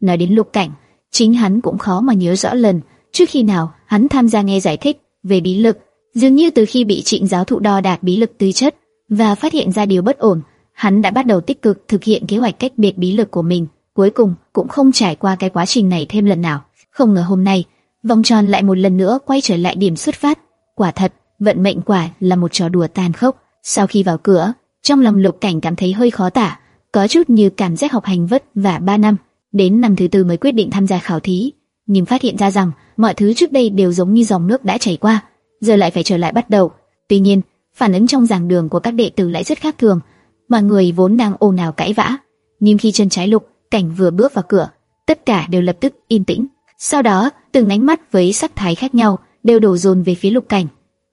Nói đến lục cảnh, chính hắn cũng khó mà nhớ rõ lần trước khi nào hắn tham gia nghe giải thích về bí lực. Dường như từ khi bị trịnh giáo thụ đo đạt bí lực tư chất và phát hiện ra điều bất ổn, hắn đã bắt đầu tích cực thực hiện kế hoạch cách biệt bí lực của mình. Cuối cùng cũng không trải qua cái quá trình này thêm lần nào. Không ngờ hôm nay, vòng tròn lại một lần nữa quay trở lại điểm xuất phát. Quả thật, vận mệnh quả là một trò đùa tàn khốc. Sau khi vào cửa, trong lòng Lục Cảnh cảm thấy hơi khó tả, có chút như cảm giác học hành vất vả 3 năm, đến năm thứ tư mới quyết định tham gia khảo thí, nhưng phát hiện ra rằng mọi thứ trước đây đều giống như dòng nước đã chảy qua, giờ lại phải trở lại bắt đầu. Tuy nhiên, phản ứng trong giảng đường của các đệ tử lại rất khác thường, mọi người vốn đang ồn ào cãi vã, nhưng khi chân trái Lục Cảnh vừa bước vào cửa, tất cả đều lập tức im tĩnh. Sau đó, từng ánh mắt với sắc thái khác nhau đều đổ dồn về phía Lục Cảnh.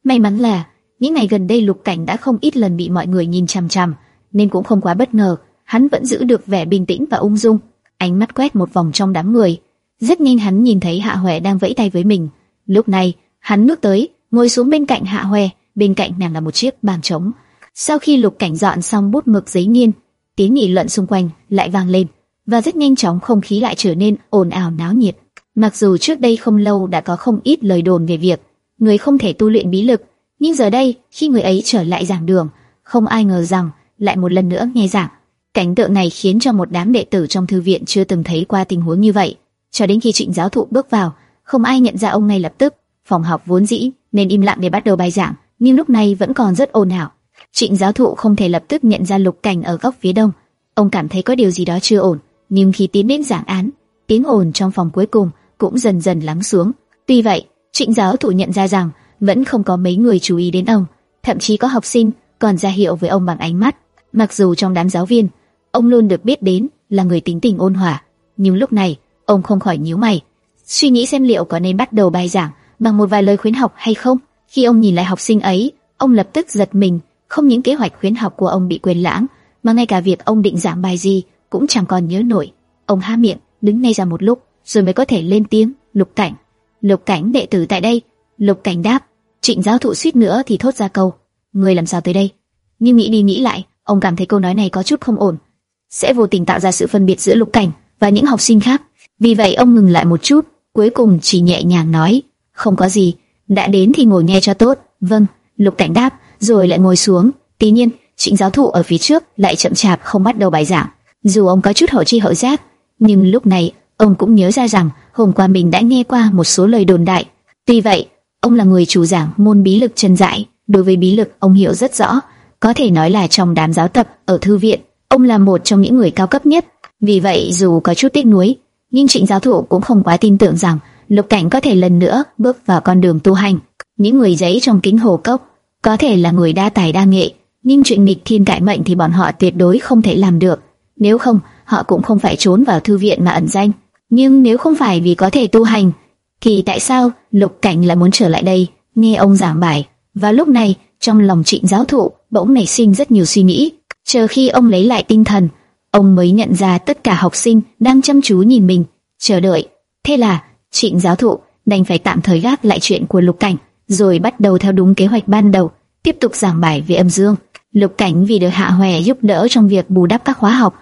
May mắn là những ngày gần đây Lục Cảnh đã không ít lần bị mọi người nhìn chằm chằm, nên cũng không quá bất ngờ, hắn vẫn giữ được vẻ bình tĩnh và ung dung. Ánh mắt quét một vòng trong đám người, rất nhanh hắn nhìn thấy Hạ Hoè đang vẫy tay với mình. Lúc này, hắn bước tới, ngồi xuống bên cạnh Hạ Hoè, bên cạnh nàng là một chiếc bàn trống. Sau khi Lục Cảnh dọn xong bút mực giấy nghiên, tiếng nghị luận xung quanh lại vang lên, và rất nhanh chóng không khí lại trở nên ồn ào náo nhiệt. Mặc dù trước đây không lâu đã có không ít lời đồn về việc người không thể tu luyện bí lực, nhưng giờ đây khi người ấy trở lại giảng đường, không ai ngờ rằng lại một lần nữa nghe giảng. Cảnh tượng này khiến cho một đám đệ tử trong thư viện chưa từng thấy qua tình huống như vậy. Cho đến khi Trịnh giáo thụ bước vào, không ai nhận ra ông ngay lập tức. Phòng học vốn dĩ nên im lặng để bắt đầu bài giảng, nhưng lúc này vẫn còn rất ồn ào. Trịnh giáo thụ không thể lập tức nhận ra Lục Cảnh ở góc phía đông. Ông cảm thấy có điều gì đó chưa ổn, nhưng khi tiến đến giảng án, tiếng ồn trong phòng cuối cùng cũng dần dần lắng xuống. Tuy vậy, Trịnh giáo thụ nhận ra rằng vẫn không có mấy người chú ý đến ông, thậm chí có học sinh còn ra hiệu với ông bằng ánh mắt. Mặc dù trong đám giáo viên, ông luôn được biết đến là người tính tình ôn hòa, nhưng lúc này ông không khỏi nhíu mày, suy nghĩ xem liệu có nên bắt đầu bài giảng bằng một vài lời khuyến học hay không. Khi ông nhìn lại học sinh ấy, ông lập tức giật mình, không những kế hoạch khuyến học của ông bị quên lãng, mà ngay cả việc ông định giảng bài gì cũng chẳng còn nhớ nổi. Ông há miệng, đứng ngay ra một lúc, rồi mới có thể lên tiếng. Lục Cảnh, Lục Cảnh đệ tử tại đây. Lục Cảnh đáp. Trịnh giáo thụ suýt nữa thì thốt ra câu, người làm sao tới đây? Nhưng nghĩ đi nghĩ lại, ông cảm thấy câu nói này có chút không ổn, sẽ vô tình tạo ra sự phân biệt giữa Lục Cảnh và những học sinh khác. Vì vậy ông ngừng lại một chút, cuối cùng chỉ nhẹ nhàng nói, không có gì, đã đến thì ngồi nghe cho tốt. Vâng, Lục Cảnh đáp, rồi lại ngồi xuống. Tuy nhiên, Trịnh giáo thụ ở phía trước lại chậm chạp không bắt đầu bài giảng. Dù ông có chút hậu chi hậu giác, nhưng lúc này ông cũng nhớ ra rằng hôm qua mình đã nghe qua một số lời đồn đại. Tuy vậy, ông là người chủ giảng môn bí lực chân giải, đối với bí lực ông hiểu rất rõ, có thể nói là trong đám giáo tập ở thư viện, ông là một trong những người cao cấp nhất. Vì vậy, dù có chút tiếc nuối, nhưng Trịnh giáo thụ cũng không quá tin tưởng rằng Lục Cảnh có thể lần nữa bước vào con đường tu hành. Những người giấy trong kính hồ cốc có thể là người đa tài đa nghệ, nhưng chuyện nghịch thiên cải mệnh thì bọn họ tuyệt đối không thể làm được. Nếu không, họ cũng không phải trốn vào thư viện mà ẩn danh. Nhưng nếu không phải vì có thể tu hành, thì tại sao Lục Cảnh lại muốn trở lại đây nghe ông giảng bài? Và lúc này, trong lòng Trịnh giáo thụ bỗng nảy sinh rất nhiều suy nghĩ. Chờ khi ông lấy lại tinh thần, ông mới nhận ra tất cả học sinh đang chăm chú nhìn mình, chờ đợi. Thế là Trịnh giáo thụ đành phải tạm thời gác lại chuyện của Lục Cảnh, rồi bắt đầu theo đúng kế hoạch ban đầu, tiếp tục giảng bài về âm dương. Lục Cảnh vì được Hạ Hoè giúp đỡ trong việc bù đắp các khóa học,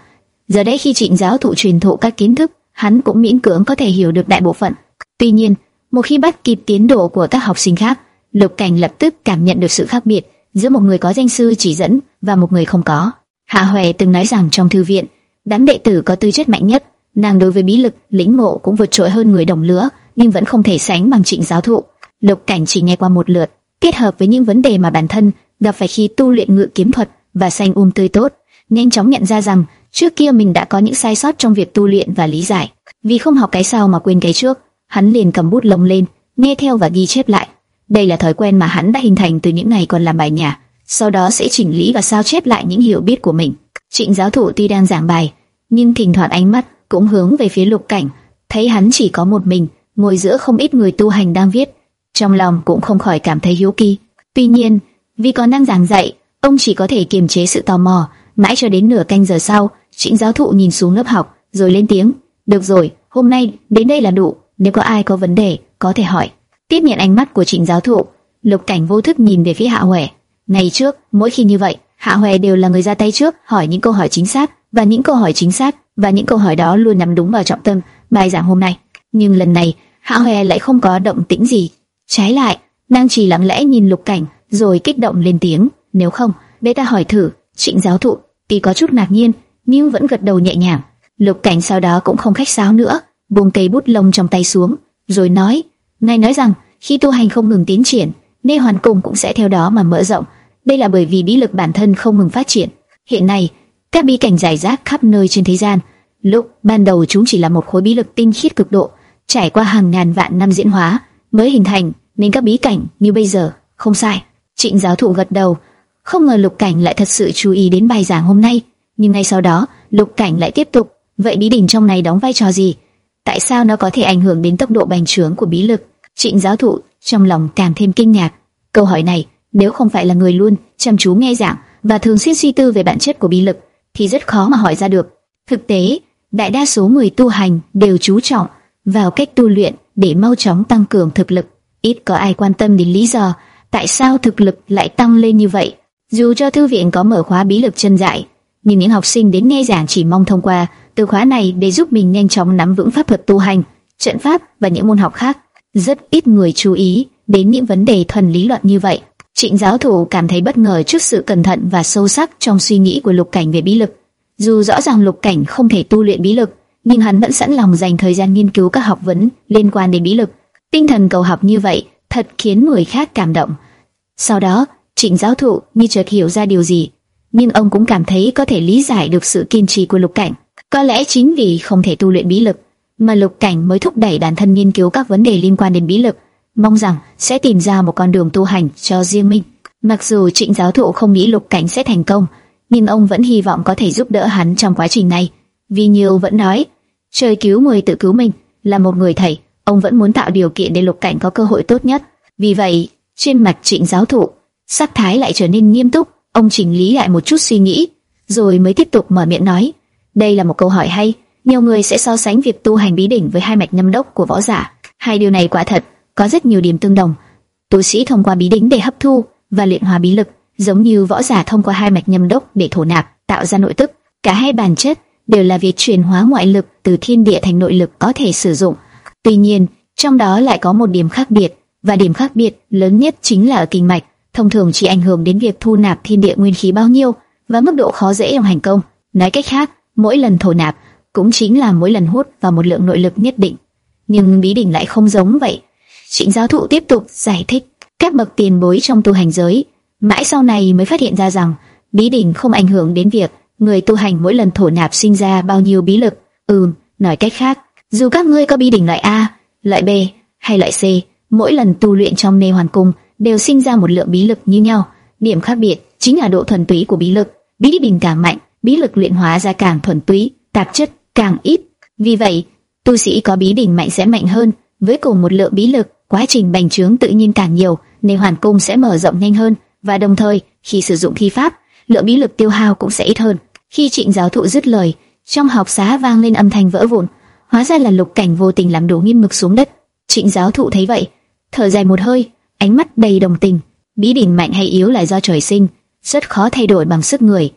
giờ đây khi Trịnh giáo thụ truyền thụ các kiến thức, hắn cũng miễn cưỡng có thể hiểu được đại bộ phận. Tuy nhiên, một khi bắt kịp tiến độ của các học sinh khác, Lục Cảnh lập tức cảm nhận được sự khác biệt giữa một người có danh sư chỉ dẫn và một người không có. Hạ Hoè từng nói rằng trong thư viện, đám đệ tử có tư chất mạnh nhất, nàng đối với bí lực, lĩnh ngộ cũng vượt trội hơn người đồng lứa, nhưng vẫn không thể sánh bằng Trịnh giáo thụ. Lục Cảnh chỉ nghe qua một lượt, kết hợp với những vấn đề mà bản thân gặp phải khi tu luyện ngự kiếm thuật và xanh um tươi tốt, nhanh chóng nhận ra rằng trước kia mình đã có những sai sót trong việc tu luyện và lý giải. Vì không học cái sau mà quên cái trước, hắn liền cầm bút lông lên, nghe theo và ghi chép lại. Đây là thói quen mà hắn đã hình thành từ những ngày còn làm bài nhà, sau đó sẽ chỉnh lý và sao chép lại những hiểu biết của mình. Trịnh giáo thụ tuy đang giảng bài, nhưng thỉnh thoảng ánh mắt cũng hướng về phía Lục Cảnh, thấy hắn chỉ có một mình, ngồi giữa không ít người tu hành đang viết, trong lòng cũng không khỏi cảm thấy hiếu kỳ. Tuy nhiên, vì còn đang giảng dạy, ông chỉ có thể kiềm chế sự tò mò, mãi cho đến nửa canh giờ sau, Trịnh giáo thụ nhìn xuống lớp học, rồi lên tiếng, "Được rồi, hôm nay đến đây là đủ, nếu có ai có vấn đề, có thể hỏi." Tiếp nhận ánh mắt của Trịnh giáo thụ, Lục Cảnh vô thức nhìn về phía Hạ Hoè. Ngày trước, mỗi khi như vậy, Hạ Hoè đều là người ra tay trước, hỏi những câu hỏi chính xác, và những câu hỏi chính xác và những câu hỏi đó luôn nằm đúng vào trọng tâm bài giảng hôm nay. Nhưng lần này, Hạ Hoè lại không có động tĩnh gì. Trái lại, nàng chỉ lặng lẽ nhìn Lục Cảnh, rồi kích động lên tiếng. Nếu không, để ta hỏi thử. Trịnh giáo thụ, tuy có chút ngạc nhiên, nhưng vẫn gật đầu nhẹ nhàng. Lục Cảnh sau đó cũng không khách sáo nữa, buông cây bút lông trong tay xuống, rồi nói: "Ngài nói rằng khi tu hành không ngừng tiến triển, nê hoàn cung cũng sẽ theo đó mà mở rộng. Đây là bởi vì bí lực bản thân không ngừng phát triển. Hiện nay, các bí cảnh giải rác khắp nơi trên thế gian. Lúc ban đầu chúng chỉ là một khối bí lực tinh khiết cực độ, trải qua hàng ngàn vạn năm diễn hóa mới hình thành nên các bí cảnh như bây giờ. Không sai. Trịnh giáo thụ gật đầu. Không ngờ Lục Cảnh lại thật sự chú ý đến bài giảng hôm nay, nhưng ngay sau đó, Lục Cảnh lại tiếp tục, vậy bí đỉnh trong này đóng vai trò gì? Tại sao nó có thể ảnh hưởng đến tốc độ bành trướng của bí lực? Trịnh giáo thụ trong lòng càng thêm kinh ngạc. Câu hỏi này, nếu không phải là người luôn chăm chú nghe giảng và thường xuyên suy tư về bản chất của bí lực, thì rất khó mà hỏi ra được. Thực tế, đại đa số người tu hành đều chú trọng vào cách tu luyện để mau chóng tăng cường thực lực. Ít có ai quan tâm đến lý do tại sao thực lực lại tăng lên như vậy. Dù cho thư viện có mở khóa bí lực chân dạy, nhưng những học sinh đến nghe giảng chỉ mong thông qua từ khóa này để giúp mình nhanh chóng nắm vững pháp thuật tu hành, trận pháp và những môn học khác. Rất ít người chú ý đến những vấn đề thuần lý luận như vậy. Trịnh giáo thủ cảm thấy bất ngờ trước sự cẩn thận và sâu sắc trong suy nghĩ của Lục Cảnh về bí lực. Dù rõ ràng Lục Cảnh không thể tu luyện bí lực, nhưng hắn vẫn sẵn lòng dành thời gian nghiên cứu các học vấn liên quan đến bí lực. Tinh thần cầu học như vậy thật khiến người khác cảm động. Sau đó, Trịnh giáo thụ như chợt hiểu ra điều gì, nhưng ông cũng cảm thấy có thể lý giải được sự kiên trì của Lục Cảnh. Có lẽ chính vì không thể tu luyện bí lực, mà Lục Cảnh mới thúc đẩy bản thân nghiên cứu các vấn đề liên quan đến bí lực, mong rằng sẽ tìm ra một con đường tu hành cho riêng mình. Mặc dù Trịnh giáo thụ không nghĩ Lục Cảnh sẽ thành công, nhưng ông vẫn hy vọng có thể giúp đỡ hắn trong quá trình này. Vì nhiều vẫn nói, trời cứu người tự cứu mình, là một người thầy, ông vẫn muốn tạo điều kiện để Lục Cảnh có cơ hội tốt nhất. Vì vậy, trên mặt Trịnh giáo thụ, sắc thái lại trở nên nghiêm túc, ông chỉnh lý lại một chút suy nghĩ, rồi mới tiếp tục mở miệng nói, đây là một câu hỏi hay, nhiều người sẽ so sánh việc tu hành bí đỉnh với hai mạch nhâm đốc của võ giả. Hai điều này quả thật có rất nhiều điểm tương đồng. Tu sĩ thông qua bí đỉnh để hấp thu và luyện hóa bí lực, giống như võ giả thông qua hai mạch nhâm đốc để thổ nạp, tạo ra nội tức. Cả hai bản chất đều là việc chuyển hóa ngoại lực từ thiên địa thành nội lực có thể sử dụng. Tuy nhiên, trong đó lại có một điểm khác biệt, và điểm khác biệt lớn nhất chính là ở kinh mạch, thông thường chỉ ảnh hưởng đến việc thu nạp thiên địa nguyên khí bao nhiêu và mức độ khó dễ trong hành công. Nói cách khác, mỗi lần thổ nạp cũng chính là mỗi lần hút vào một lượng nội lực nhất định. Nhưng bí đỉnh lại không giống vậy. Trịnh giáo thụ tiếp tục giải thích các bậc tiền bối trong tu hành giới, mãi sau này mới phát hiện ra rằng bí đỉnh không ảnh hưởng đến việc người tu hành mỗi lần thổ nạp sinh ra bao nhiêu bí lực. Ừm, nói cách khác, dù các ngươi có bí đỉnh loại A, loại B hay loại C, mỗi lần tu luyện trong nê hoàn cung đều sinh ra một lượng bí lực như nhau. Điểm khác biệt chính là độ thuần túy của bí lực. Bí đỉnh càng mạnh, bí lực luyện hóa ra càng thuần túy, tạp chất càng ít. Vì vậy, tu sĩ có bí đỉnh mạnh sẽ mạnh hơn, với cùng một lượng bí lực, quá trình bành trướng tự nhiên càng nhiều, nên hoàn cung sẽ mở rộng nhanh hơn và đồng thời, khi sử dụng thi pháp, lượng bí lực tiêu hao cũng sẽ ít hơn. Khi Trịnh giáo thụ dứt lời, trong học xá vang lên âm thanh vỡ vụn, hóa ra là Lục Cảnh vô tình làm đổ nghiêm mực xuống đất. Trịnh giáo thụ thấy vậy, thở dài một hơi, ánh mắt đầy đồng tình. Bí đỉnh mạnh hay yếu là do trời sinh, rất khó thay đổi bằng sức người.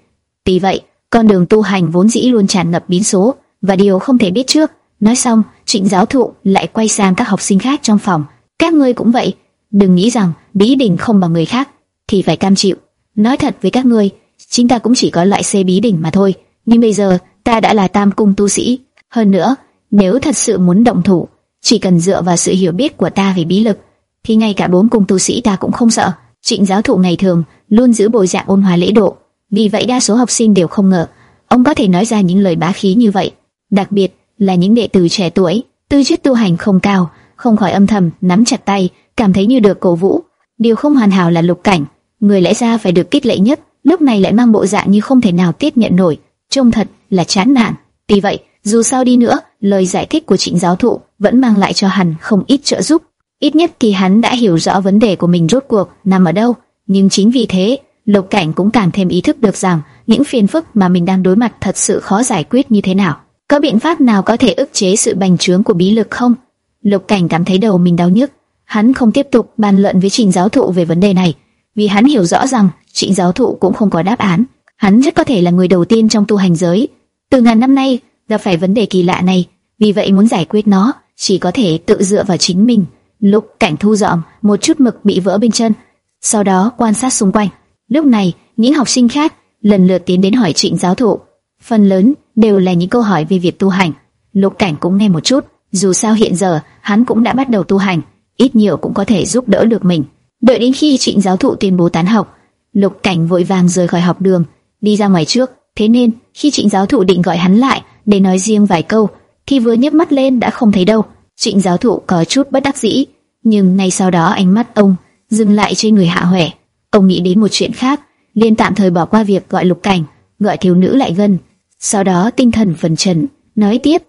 Vì vậy, con đường tu hành vốn dĩ luôn tràn ngập biến số và điều không thể biết trước. Nói xong, Trịnh giáo thụ lại quay sang các học sinh khác trong phòng. Các ngươi cũng vậy, đừng nghĩ rằng bí đỉnh không bằng người khác thì phải cam chịu. Nói thật với các ngươi, chính ta cũng chỉ có loại xe bí đỉnh mà thôi. Nhưng bây giờ ta đã là tam cung tu sĩ. Hơn nữa, nếu thật sự muốn động thủ, chỉ cần dựa vào sự hiểu biết của ta về bí lực, thì ngay cả bốn cung tu sĩ ta cũng không sợ. Trịnh giáo thụ ngày thường luôn giữ bộ dạng ôn hòa lễ độ, vì vậy đa số học sinh đều không ngờ ông có thể nói ra những lời bá khí như vậy. Đặc biệt là những đệ tử trẻ tuổi, tư chất tu hành không cao, không khỏi âm thầm nắm chặt tay, cảm thấy như được cổ vũ. Điều không hoàn hảo là lục cảnh, người lẽ ra phải được kích lệ nhất, lúc này lại mang bộ dạng như không thể nào tiếp nhận nổi, trông thật là chán nản. Vì vậy, dù sao đi nữa, lời giải thích của trịnh giáo thụ vẫn mang lại cho hắn không ít trợ giúp. Ít nhất thì hắn đã hiểu rõ vấn đề của mình rốt cuộc nằm ở đâu. Nhưng chính vì thế, Lục Cảnh cũng càng thêm ý thức được rằng những phiền phức mà mình đang đối mặt thật sự khó giải quyết như thế nào. Có biện pháp nào có thể ức chế sự bành trướng của bí lực không? Lục Cảnh cảm thấy đầu mình đau nhức. Hắn không tiếp tục bàn luận với Trịnh giáo thụ về vấn đề này, vì hắn hiểu rõ rằng Trịnh giáo thụ cũng không có đáp án. Hắn rất có thể là người đầu tiên trong tu hành giới. Từ ngàn năm nay, gặp phải vấn đề kỳ lạ này, vì vậy muốn giải quyết nó chỉ có thể tự dựa vào chính mình. Lục Cảnh thu dọn một chút mực bị vỡ bên chân, sau đó quan sát xung quanh. Lúc này, những học sinh khác lần lượt tiến đến hỏi Trịnh giáo thụ, phần lớn đều là những câu hỏi về việc tu hành. Lục Cảnh cũng nghe một chút, dù sao hiện giờ hắn cũng đã bắt đầu tu hành, ít nhiều cũng có thể giúp đỡ được mình. Đợi đến khi Trịnh giáo thụ tuyên bố tán học, Lục Cảnh vội vàng rời khỏi học đường, đi ra ngoài trước. Thế nên khi Trịnh giáo thụ định gọi hắn lại để nói riêng vài câu, thì vừa nhấc mắt lên đã không thấy đâu. Trịnh giáo thụ có chút bất đắc dĩ, nhưng ngay sau đó ánh mắt ông dừng lại trên người Hạ Huệ. Ông nghĩ đến một chuyện khác, liền tạm thời bỏ qua việc gọi Lục Cảnh, gọi thiếu nữ lại gần. Sau đó tinh thần phần trần nói tiếp,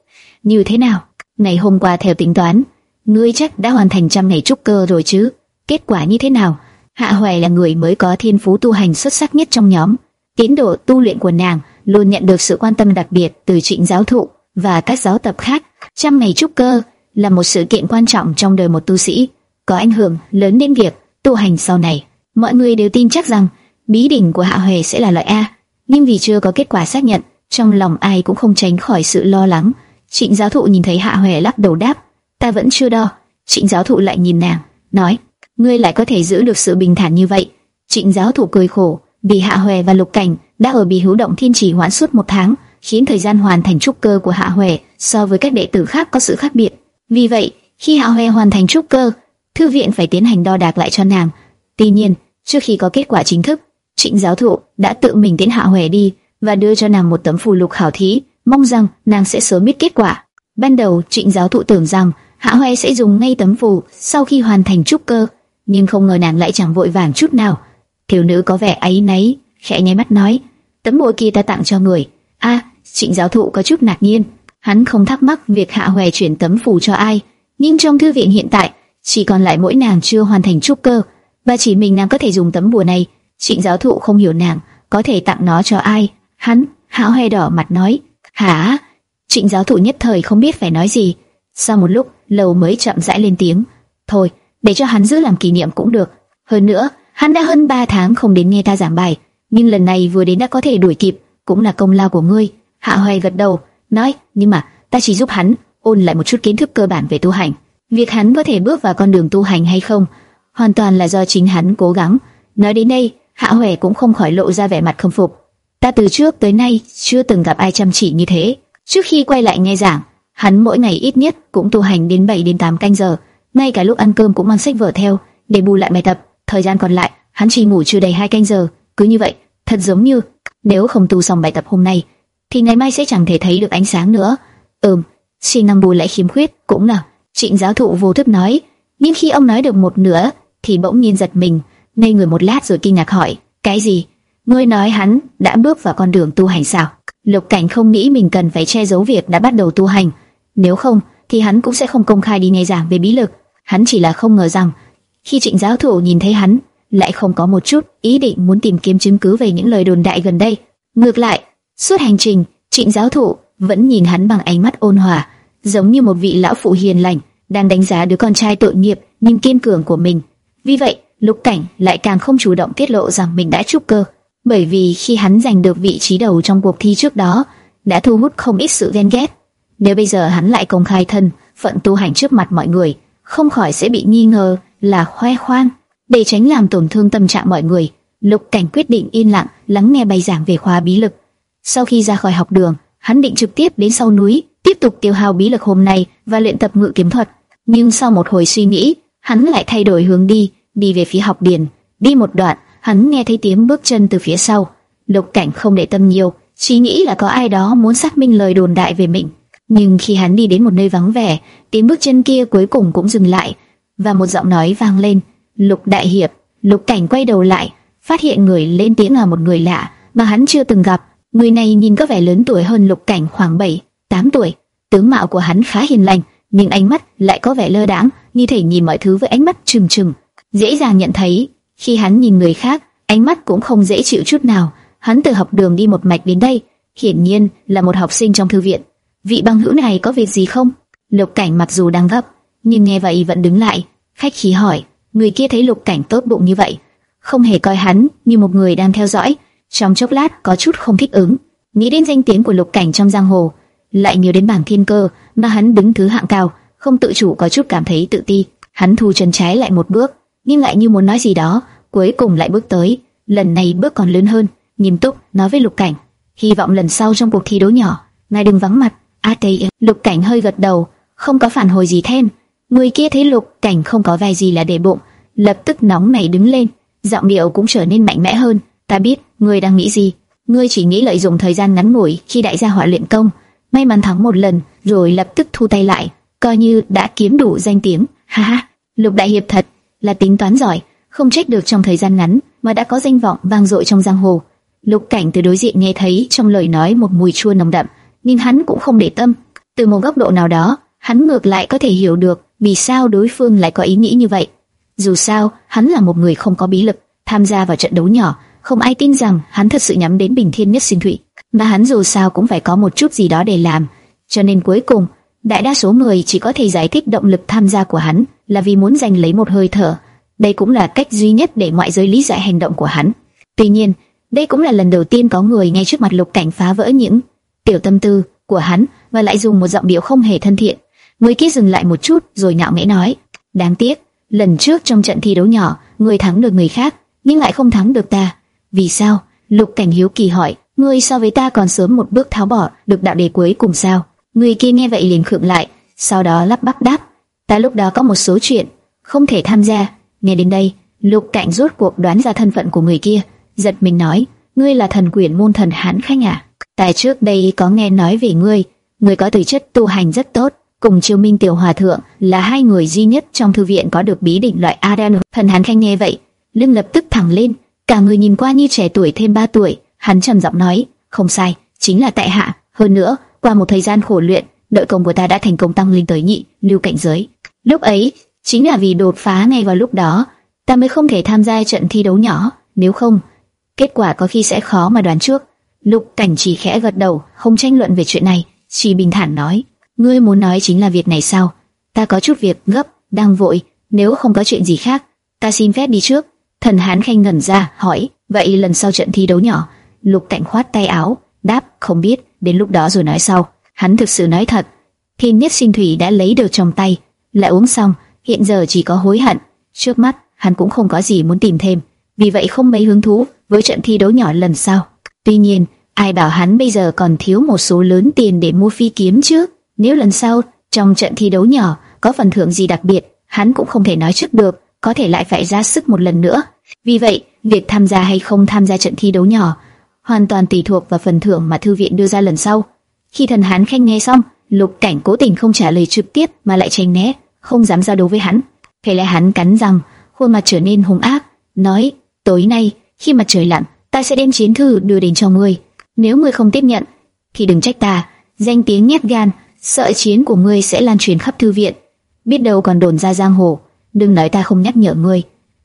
như thế nào? Ngày hôm qua theo tính toán, ngươi chắc đã hoàn thành trăm ngày trúc cơ rồi chứ? Kết quả như thế nào? Hạ Hoài là người mới có thiên phú tu hành xuất sắc nhất trong nhóm. Tiến độ tu luyện của nàng luôn nhận được sự quan tâm đặc biệt từ trịnh giáo thụ và các giáo tập khác. Trăm ngày trúc cơ là một sự kiện quan trọng trong đời một tu sĩ, có ảnh hưởng lớn đến việc tu hành sau này. Mọi người đều tin chắc rằng bí đỉnh của Hạ hoài sẽ là loại A, nhưng vì chưa có kết quả xác nhận, trong lòng ai cũng không tránh khỏi sự lo lắng. Trịnh giáo thụ nhìn thấy Hạ Huệ lắc đầu đáp, ta vẫn chưa đo. Trịnh giáo thụ lại nhìn nàng, nói, ngươi lại có thể giữ được sự bình thản như vậy. Trịnh giáo thụ cười khổ, vì Hạ Huệ và Lục Cảnh đã ở Bì Hữu Động Thiên Chỉ hoãn suốt một tháng, khiến thời gian hoàn thành trúc cơ của Hạ Huệ so với các đệ tử khác có sự khác biệt. Vì vậy, khi Hạ Huệ hoàn thành trúc cơ, thư viện phải tiến hành đo đạc lại cho nàng. Tuy nhiên, trước khi có kết quả chính thức, Trịnh giáo thụ đã tự mình tiến Hạ Huệ đi và đưa cho nàng một tấm phù lục khảo thí, mong rằng nàng sẽ sớm biết kết quả. Ban đầu, Trịnh giáo thụ tưởng rằng Hạ hoè sẽ dùng ngay tấm phù sau khi hoàn thành trúc cơ, nhưng không ngờ nàng lại chẳng vội vàng chút nào. Thiếu nữ có vẻ ấy nấy, khẽ nháy mắt nói, tấm bùa kia ta tặng cho người. A, Trịnh giáo thụ có chút ngạc nhiên, hắn không thắc mắc việc Hạ Hoè chuyển tấm phù cho ai, nhưng trong thư viện hiện tại chỉ còn lại mỗi nàng chưa hoàn thành trúc cơ, và chỉ mình nàng có thể dùng tấm bùa này. Trịnh giáo thụ không hiểu nàng có thể tặng nó cho ai. Hắn, Hạ Hoè đỏ mặt nói, hả? Trịnh giáo thụ nhất thời không biết phải nói gì. Sau một lúc, lầu mới chậm rãi lên tiếng, thôi, để cho hắn giữ làm kỷ niệm cũng được. Hơn nữa, hắn đã hơn 3 tháng không đến nghe ta giảng bài, nhưng lần này vừa đến đã có thể đuổi kịp, cũng là công lao của ngươi. Hạ Hoài gật đầu, nói, nhưng mà ta chỉ giúp hắn ôn lại một chút kiến thức cơ bản về tu hành. Việc hắn có thể bước vào con đường tu hành hay không, hoàn toàn là do chính hắn cố gắng. Nói đến đây, Hạ Hoè cũng không khỏi lộ ra vẻ mặt khâm phục. Ta từ trước tới nay chưa từng gặp ai chăm chỉ như thế. Trước khi quay lại nghe giảng, hắn mỗi ngày ít nhất cũng tu hành đến 7 đến 8 canh giờ, ngay cả lúc ăn cơm cũng mang sách vở theo để bù lại bài tập. Thời gian còn lại, hắn chỉ ngủ chưa đầy hai canh giờ, cứ như vậy, thật giống như nếu không tu xong bài tập hôm nay, thì ngày mai sẽ chẳng thể thấy được ánh sáng nữa. Ừm, xin năng bù lại khiếm khuyết cũng là. Trịnh giáo thụ vô thức nói, nhưng khi ông nói được một nửa, thì bỗng nhiên giật mình, ngây người một lát rồi kinh ngạc hỏi, cái gì? Ngươi nói hắn đã bước vào con đường tu hành sao? Lục Cảnh không nghĩ mình cần phải che giấu việc đã bắt đầu tu hành, nếu không thì hắn cũng sẽ không công khai đi nghe giảng về bí lực. Hắn chỉ là không ngờ rằng khi Trịnh giáo thụ nhìn thấy hắn, lại không có một chút ý định muốn tìm kiếm chứng cứ về những lời đồn đại gần đây. Ngược lại, suốt hành trình, Trịnh giáo thụ vẫn nhìn hắn bằng ánh mắt ôn hòa, giống như một vị lão phụ hiền lành đang đánh giá đứa con trai tội nghiệp nhưng kiên cường của mình. Vì vậy, Lục Cảnh lại càng không chủ động tiết lộ rằng mình đã trúc cơ, bởi vì khi hắn giành được vị trí đầu trong cuộc thi trước đó, đã thu hút không ít sự ghen ghét. Nếu bây giờ hắn lại công khai thân phận tu hành trước mặt mọi người, không khỏi sẽ bị nghi ngờ là khoe khoang. Để tránh làm tổn thương tâm trạng mọi người, Lục Cảnh quyết định yên lặng lắng nghe bài giảng về khóa bí lực. Sau khi ra khỏi học đường, hắn định trực tiếp đến sau núi, tiếp tục tiêu hao bí lực hôm nay và luyện tập ngự kiếm thuật. Nhưng sau một hồi suy nghĩ, hắn lại thay đổi hướng đi, đi về phía học điền. Đi một đoạn, hắn nghe thấy tiếng bước chân từ phía sau. Lục Cảnh không để tâm nhiều, chỉ nghĩ là có ai đó muốn xác minh lời đồn đại về mình. Nhưng khi hắn đi đến một nơi vắng vẻ, tiếng bước chân kia cuối cùng cũng dừng lại, và một giọng nói vang lên, "Lục đại hiệp." Lục Cảnh quay đầu lại, phát hiện người lên tiếng là một người lạ mà hắn chưa từng gặp. Người này nhìn có vẻ lớn tuổi hơn Lục Cảnh khoảng 7, 8 tuổi. Tướng mạo của hắn khá hiền lành, nhưng ánh mắt lại có vẻ lơ đãng, như thể nhìn mọi thứ với ánh mắt trừng trừng. Dễ dàng nhận thấy, khi hắn nhìn người khác, ánh mắt cũng không dễ chịu chút nào. Hắn từ học đường đi một mạch đến đây, hiển nhiên là một học sinh trong thư viện vị băng hữu này có việc gì không? Lục Cảnh mặc dù đang gấp, nhưng nghe vậy vẫn đứng lại, khách khí hỏi. Người kia thấy Lục Cảnh tốt bụng như vậy, không hề coi hắn như một người đang theo dõi, trong chốc lát có chút không thích ứng. Nghĩ đến danh tiếng của Lục Cảnh trong giang hồ, lại nhớ đến bảng thiên cơ mà hắn đứng thứ hạng cao, không tự chủ có chút cảm thấy tự ti. Hắn thu chân trái lại một bước, nhưng lại như muốn nói gì đó, cuối cùng lại bước tới. Lần này bước còn lớn hơn, nghiêm túc nói với Lục Cảnh, hy vọng lần sau trong cuộc thi đấu nhỏ, ngài đừng vắng mặt. A Tây, Lục Cảnh hơi gật đầu, không có phản hồi gì thêm. Người kia thấy Lục Cảnh không có vẻ gì là để bụng, lập tức nóng nảy đứng lên, giọng điệu cũng trở nên mạnh mẽ hơn. Ta biết, ngươi đang nghĩ gì? Ngươi chỉ nghĩ lợi dụng thời gian ngắn ngủi khi đại gia hỏa luyện công, may mắn thắng một lần, rồi lập tức thu tay lại, coi như đã kiếm đủ danh tiếng. Ha ha, Lục đại hiệp thật là tính toán giỏi, không trách được trong thời gian ngắn mà đã có danh vọng vang dội trong giang hồ. Lục Cảnh từ đối diện nghe thấy trong lời nói một mùi chua nồng đậm, nhưng hắn cũng không để tâm. Từ một góc độ nào đó, hắn ngược lại có thể hiểu được vì sao đối phương lại có ý nghĩ như vậy. Dù sao, hắn là một người không có bí lực, tham gia vào trận đấu nhỏ, không ai tin rằng hắn thật sự nhắm đến Bình Thiên Nhất Sinh Thụy, mà hắn dù sao cũng phải có một chút gì đó để làm, cho nên cuối cùng, đại đa số người chỉ có thể giải thích động lực tham gia của hắn là vì muốn giành lấy một hơi thở. Đây cũng là cách duy nhất để ngoại giới lý giải hành động của hắn. Tuy nhiên, đây cũng là lần đầu tiên có người ngay trước mặt Lục Cảnh phá vỡ những tiểu tâm tư của hắn và lại dùng một giọng điệu không hề thân thiện. Người kia dừng lại một chút rồi ngạo nghễ nói: "Đáng tiếc, lần trước trong trận thi đấu nhỏ, người thắng được người khác, nhưng lại không thắng được ta. Vì sao?" Lục Cảnh hiếu kỳ hỏi: "Ngươi so với ta còn sớm một bước tháo bỏ được đạo đề cuối cùng sao?" Người kia nghe vậy liền khựng lại, sau đó lắp bắp đáp: "Ta lúc đó có một số chuyện không thể tham gia." Nghe đến đây, Lục cạnh rốt cuộc đoán ra thân phận của người kia, giật mình nói: "Ngươi là thần quyển môn thần Hán Khanh à?" tại trước đây có nghe nói về ngươi, ngươi có tư chất tu hành rất tốt, cùng Triều Minh tiểu hòa thượng là hai người duy nhất trong thư viện có được bí định loại Adan. Thần Hán Khanh nghe vậy, lưng lập tức thẳng lên, cả người nhìn qua như trẻ tuổi thêm 3 tuổi, hắn trầm giọng nói, không sai, chính là tại hạ. Hơn nữa, qua một thời gian khổ luyện, nội công của ta đã thành công tăng lên tới nhị lưu cảnh giới. Lúc ấy, chính là vì đột phá ngay vào lúc đó, ta mới không thể tham gia trận thi đấu nhỏ. Nếu không, kết quả có khi sẽ khó mà đoán trước. Lục Cảnh chỉ khẽ gật đầu, không tranh luận về chuyện này, chỉ bình thản nói: "Ngươi muốn nói chính là việc này sao? Ta có chút việc gấp, đang vội, nếu không có chuyện gì khác, ta xin phép đi trước." Thần Hán khanh ngẩn ra, hỏi: "Vậy lần sau trận thi đấu nhỏ?" Lục Cảnh khoát tay áo, đáp: "Không biết, đến lúc đó rồi nói sau." Hắn thực sự nói thật, Thiên Nhất Sinh Thủy đã lấy được trong tay, lại uống xong, hiện giờ chỉ có hối hận. Trước mắt, hắn cũng không có gì muốn tìm thêm, vì vậy không mấy hứng thú với trận thi đấu nhỏ lần sau. Tuy nhiên, ai bảo hắn bây giờ còn thiếu một số lớn tiền để mua phi kiếm chứ? Nếu lần sau trong trận thi đấu nhỏ có phần thưởng gì đặc biệt, hắn cũng không thể nói trước được, có thể lại phải ra sức một lần nữa. Vì vậy, việc tham gia hay không tham gia trận thi đấu nhỏ hoàn toàn tùy thuộc vào phần thưởng mà thư viện đưa ra lần sau. Khi thần hán khanh nghe xong, Lục Cảnh cố tình không trả lời trực tiếp mà lại tránh né, không dám giao đấu với hắn. Thế lẽ hắn cắn răng, khuôn mặt trở nên hung ác, nói: "Tối nay, khi mặt trời lặn, ta sẽ đem chiến thư đưa đến cho ngươi. Nếu ngươi không tiếp nhận, thì đừng trách ta. Danh tiếng nhét gan, sợ chiến của ngươi sẽ lan truyền khắp thư viện, biết đâu còn đồn ra giang hồ. Đừng nói ta không nhắc nhở ngươi."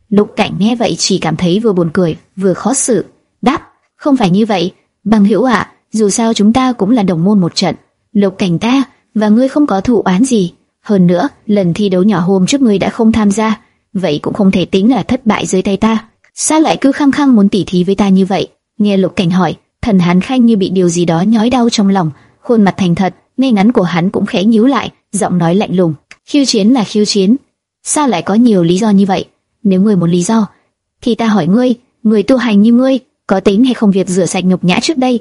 Lục Cảnh nghe vậy chỉ cảm thấy vừa buồn cười, vừa khó xử. Đáp: "Không phải như vậy, bằng hữu ạ, dù sao chúng ta cũng là đồng môn một trận. Lục Cảnh ta và ngươi không có thù oán gì." Hơn nữa, lần thi đấu nhỏ hôm trước ngươi đã không tham gia, vậy cũng không thể tính là thất bại dưới tay ta. Sao lại cứ khăng khăng muốn tỉ thí với ta như vậy? Nghe Lục Cảnh hỏi, thần Hán Khanh như bị điều gì đó nhói đau trong lòng, khuôn mặt thành thật, ngay ngắn của hắn cũng khẽ nhíu lại, giọng nói lạnh lùng. Khiêu chiến là khiêu chiến, sao lại có nhiều lý do như vậy? Nếu ngươi muốn lý do, thì ta hỏi ngươi, người tu hành như ngươi, có tính hay không việc rửa sạch nhục nhã trước đây?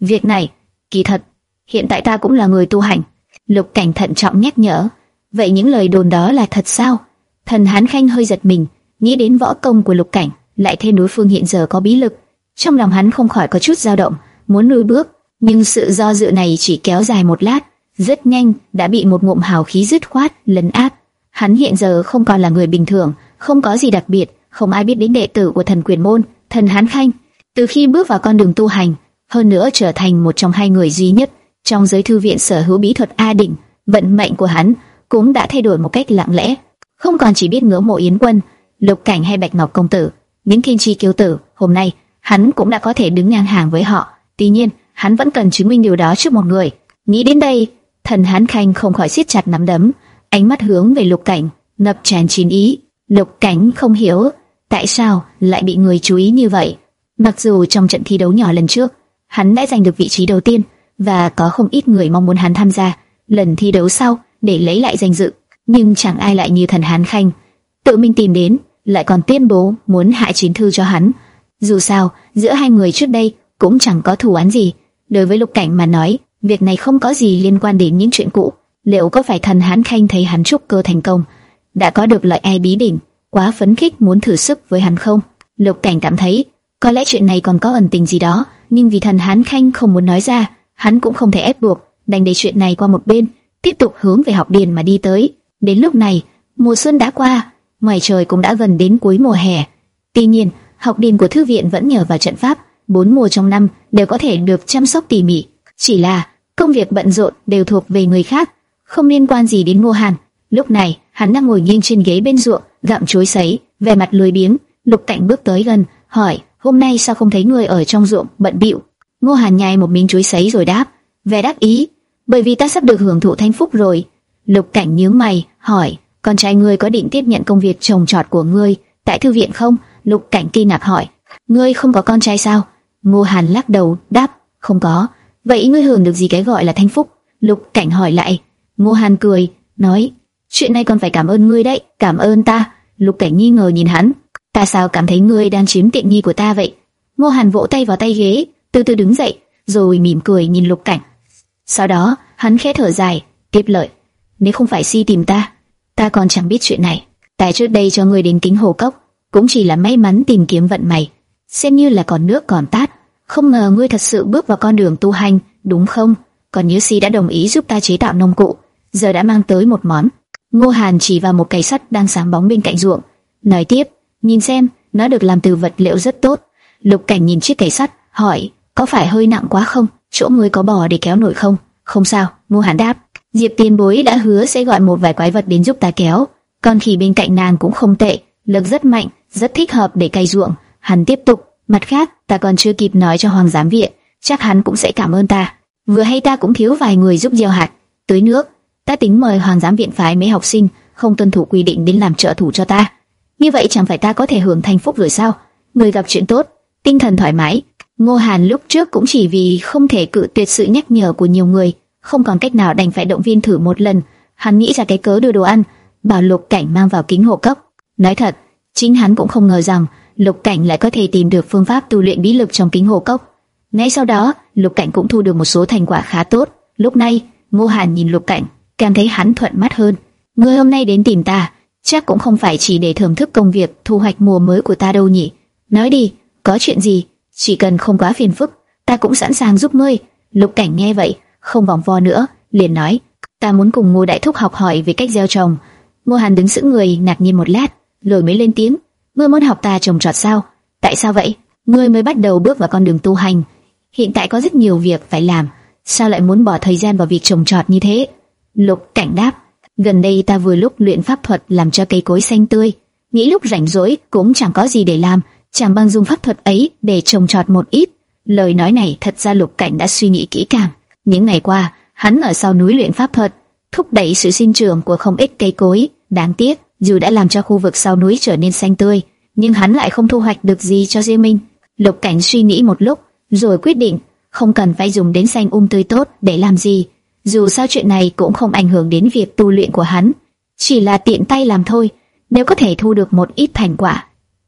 Việc này, kỳ thật, hiện tại ta cũng là người tu hành. Lục Cảnh thận trọng nhắc nhở. Vậy những lời đồn đó là thật sao? Thần Hán Khanh hơi giật mình, nghĩ đến võ công của Lục Cảnh lại thêm đối phương hiện giờ có bí lực, trong lòng hắn không khỏi có chút dao động, muốn lùi bước, nhưng sự do dự này chỉ kéo dài một lát, rất nhanh đã bị một ngụm hào khí dứt khoát lấn áp. Hắn hiện giờ không còn là người bình thường, không có gì đặc biệt, không ai biết đến đệ tử của thần quyền môn, thần Hán Khanh. Từ khi bước vào con đường tu hành, hơn nữa trở thành một trong hai người duy nhất trong giới thư viện sở hữu bí thuật A đỉnh, vận mệnh của hắn cũng đã thay đổi một cách lặng lẽ, không còn chỉ biết ngưỡng mộ Yến Quân, Lục Cảnh hay Bạch Ngọc công tử, những kim chi kiêu tử, hôm nay hắn cũng đã có thể đứng ngang hàng với họ. Tuy nhiên, hắn vẫn cần chứng minh điều đó trước một người. Nghĩ đến đây, thần hắn khanh không khỏi siết chặt nắm đấm, ánh mắt hướng về Lục Cảnh, ngập tràn chín ý. Lục Cảnh không hiểu tại sao lại bị người chú ý như vậy. Mặc dù trong trận thi đấu nhỏ lần trước, hắn đã giành được vị trí đầu tiên, và có không ít người mong muốn hắn tham gia lần thi đấu sau để lấy lại danh dự, nhưng chẳng ai lại như thần Hán Khanh, tự mình tìm đến, lại còn tuyên bố muốn hại chiến thư cho hắn. Dù sao, giữa hai người trước đây cũng chẳng có thù oán gì. Đối với Lục Cảnh mà nói, việc này không có gì liên quan đến những chuyện cũ. Liệu có phải thần Hán Khanh thấy hắn trúc cơ thành công, đã có được lợi ai bí đỉnh, quá phấn khích muốn thử sức với hắn không? Lục Cảnh cảm thấy, có lẽ chuyện này còn có ẩn tình gì đó, nhưng vì thần Hán Khanh không muốn nói ra, hắn cũng không thể ép buộc, đành để chuyện này qua một bên, tiếp tục hướng về học điền mà đi tới. Đến lúc này, mùa xuân đã qua, ngoài trời cũng đã gần đến cuối mùa hè. Tuy nhiên, học điền của thư viện vẫn nhờ vào trận pháp, bốn mùa trong năm đều có thể được chăm sóc tỉ mỉ. Chỉ là công việc bận rộn đều thuộc về người khác, không liên quan gì đến Ngô Hàn. Lúc này, hắn đang ngồi nghiêng trên ghế bên ruộng, gặm chuối sấy, vẻ mặt lười biếng. Lục Cảnh bước tới gần, hỏi: "Hôm nay sao không thấy người ở trong ruộng bận bịu?" Ngô Hàn nhai một miếng chuối sấy rồi đáp: "Vẻ đáp ý, bởi vì ta sắp được hưởng thụ thanh phúc rồi." Lục Cảnh nhíu mày, hỏi: "Con trai ngươi có định tiếp nhận công việc trồng trọt của ngươi tại thư viện không?" Lục Cảnh kinh ngạc hỏi: "Ngươi không có con trai sao?" Ngô Hàn lắc đầu, đáp: "Không có." "Vậy ngươi hưởng được gì cái gọi là thanh phúc?" Lục Cảnh hỏi lại. Ngô Hàn cười, nói: "Chuyện này còn phải cảm ơn ngươi đấy." "Cảm ơn ta?" Lục Cảnh nghi ngờ nhìn hắn. "Ta sao cảm thấy ngươi đang chiếm tiện nghi của ta vậy?" Ngô Hàn vỗ tay vào tay ghế, từ từ đứng dậy, rồi mỉm cười nhìn Lục Cảnh. Sau đó, hắn khẽ thở dài, tiếp lời: "Nếu không phải si tìm ta, ta còn chẳng biết chuyện này. tại trước đây cho ngươi đến kính hồ cốc, cũng chỉ là may mắn tìm kiếm vận may, xem như là còn nước còn tát. Không ngờ ngươi thật sự bước vào con đường tu hành, đúng không? Còn Như Si đã đồng ý giúp ta chế tạo nông cụ, giờ đã mang tới một món." Ngô Hàn chỉ vào một cây sắt đang sáng bóng bên cạnh ruộng, nói tiếp: "Nhìn xem, nó được làm từ vật liệu rất tốt." Lục Cảnh nhìn chiếc cây sắt, hỏi: "Có phải hơi nặng quá không?" chỗ ngươi có bò để kéo nổi không? Không sao, Ngô Hàn đáp. Diệp Tiên Bối đã hứa sẽ gọi một vài quái vật đến giúp ta kéo. Con khỉ bên cạnh nàng cũng không tệ, lực rất mạnh, rất thích hợp để cày ruộng. Hắn tiếp tục, mặt khác, ta còn chưa kịp nói cho Hoàng giám viện, chắc hắn cũng sẽ cảm ơn ta. Vừa hay ta cũng thiếu vài người giúp gieo hạt, tưới nước. Ta tính mời Hoàng giám viện phái mấy học sinh không tuân thủ quy định đến làm trợ thủ cho ta. Như vậy chẳng phải ta có thể hưởng thành phúc rồi sao? Người gặp chuyện tốt, tinh thần thoải mái, Ngô Hàn lúc trước cũng chỉ vì không thể cự tuyệt sự nhắc nhở của nhiều người, không còn cách nào đành phải động viên thử một lần. Hắn nghĩ ra cái cớ đưa đồ ăn, bảo Lục Cảnh mang vào kính hộ cốc. Nói thật, chính hắn cũng không ngờ rằng Lục Cảnh lại có thể tìm được phương pháp tu luyện bí lực trong kính hộ cốc. Ngay sau đó, Lục Cảnh cũng thu được một số thành quả khá tốt. Lúc này, Ngô Hàn nhìn Lục Cảnh, cảm thấy hắn thuận mắt hơn. Người hôm nay đến tìm ta, chắc cũng không phải chỉ để thưởng thức công việc thu hoạch mùa mới của ta đâu nhỉ? Nói đi, có chuyện gì? Chỉ cần không quá phiền phức, ta cũng sẵn sàng giúp ngươi. Lục Cảnh nghe vậy, không vòng vo nữa, liền nói, ta muốn cùng Ngô Đại Thúc học hỏi về cách gieo trồng. Ngô Hàn đứng sững người, ngạc nhiên một lát, rồi mới lên tiếng, ngươi muốn học ta trồng trọt sao? Tại sao vậy? Ngươi mới bắt đầu bước vào con đường tu hành, hiện tại có rất nhiều việc phải làm, sao lại muốn bỏ thời gian vào việc trồng trọt như thế? Lục Cảnh đáp, gần đây ta vừa lúc luyện pháp thuật làm cho cây cối xanh tươi, nghĩ lúc rảnh rỗi cũng chẳng có gì để làm chàng băng dùng pháp thuật ấy để trồng trọt một ít. Lời nói này thật ra Lục Cảnh đã suy nghĩ kỹ càng. Những ngày qua, hắn ở sau núi luyện pháp thuật, thúc đẩy sự sinh trưởng của không ít cây cối. Đáng tiếc, dù đã làm cho khu vực sau núi trở nên xanh tươi, nhưng hắn lại không thu hoạch được gì cho riêng mình. Lục Cảnh suy nghĩ một lúc, rồi quyết định không cần phải dùng đến xanh um tươi tốt để làm gì. Dù sao chuyện này cũng không ảnh hưởng đến việc tu luyện của hắn, chỉ là tiện tay làm thôi. Nếu có thể thu được một ít thành quả,